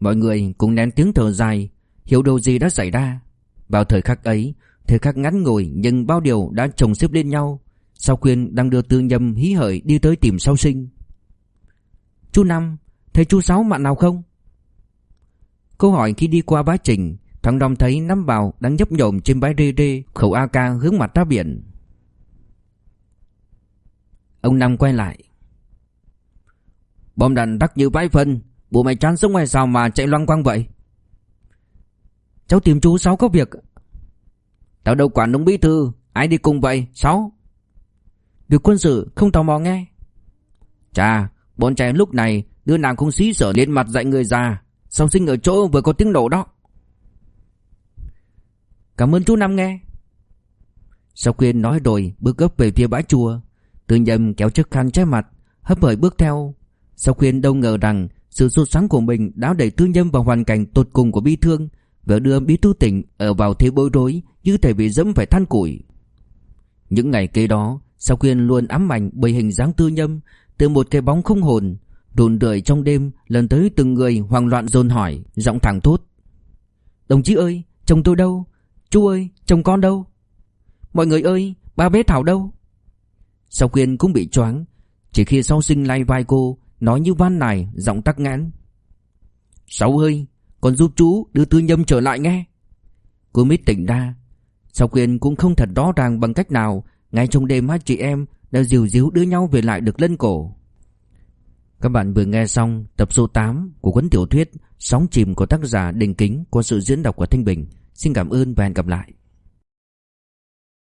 Mọi người cùng nén tiếng thở dài, hiểu điều gì đã xảy ra. Vào thời khắc ấy, thời khắc ngắn ngủi nhưng bao điều đã chồng xếp lên nhau. Sao khuyên đang đưa tư nhâm hí hởi đi tới tìm sau sinh. Chú Năm, thấy chú Sáu mặn nào không? Câu hỏi khi đi qua bá trình, thằng Đồng thấy năm bào đang nhấp nhổm trên bãi rê rê, khẩu AK hướng mặt ra biển. Ông Năm quay lại. Bom đạn đắc như vãi phân, bộ mày chán sống ngoài sao mà chạy loang quang vậy? Cháu tìm chú Sáu có việc. Tao đâu quản ông bí thư, ai đi cùng vậy, Sáu? Việc quân sự không tò mò nghe. Chà, bọn trẻ lúc này đứa nào cũng xí sở lên mặt dạy người già, sau sinh ở chỗ vừa có tiếng nổ đó. Cảm ơn chú Năm nghe. Sau khuyên nói rồi bước gấp về phía bãi chùa. Tư nhầm kéo chiếc khăn che mặt, hấp hởi bước theo. Sau khuyên đâu ngờ rằng sự sốt sáng của mình đã đẩy tư nhâm vào hoàn cảnh tột cùng của bi thương và đưa bí thư tỉnh ở vào thế bối rối như thể bị dẫm phải than củi. Những ngày kế đó, sau khuyên luôn ám ảnh bởi hình dáng tư nhâm từ một cái bóng không hồn, đồn đợi trong đêm lần tới từng người hoang loạn dồn hỏi, giọng thẳng thốt. Đồng chí ơi, chồng tôi đâu? Chú ơi, chồng con đâu? Mọi người ơi, ba bé Thảo đâu? Sau khuyên cũng bị choáng, chỉ khi sau sinh lay vai cô, nói như van nài, giọng tắc nghẽn. Sáu ơi, con giúp chú đưa tư nhâm trở lại nghe. Cô mít tỉnh ra. Sau khuyên cũng không thật rõ ràng bằng cách nào, ngay trong đêm hai chị em đã dìu díu đưa nhau về lại được lân cổ. Các bạn vừa nghe xong tập số 8 của cuốn tiểu thuyết Sóng chìm của tác giả Đình Kính qua sự diễn đọc của Thanh Bình. Xin cảm ơn và hẹn gặp lại.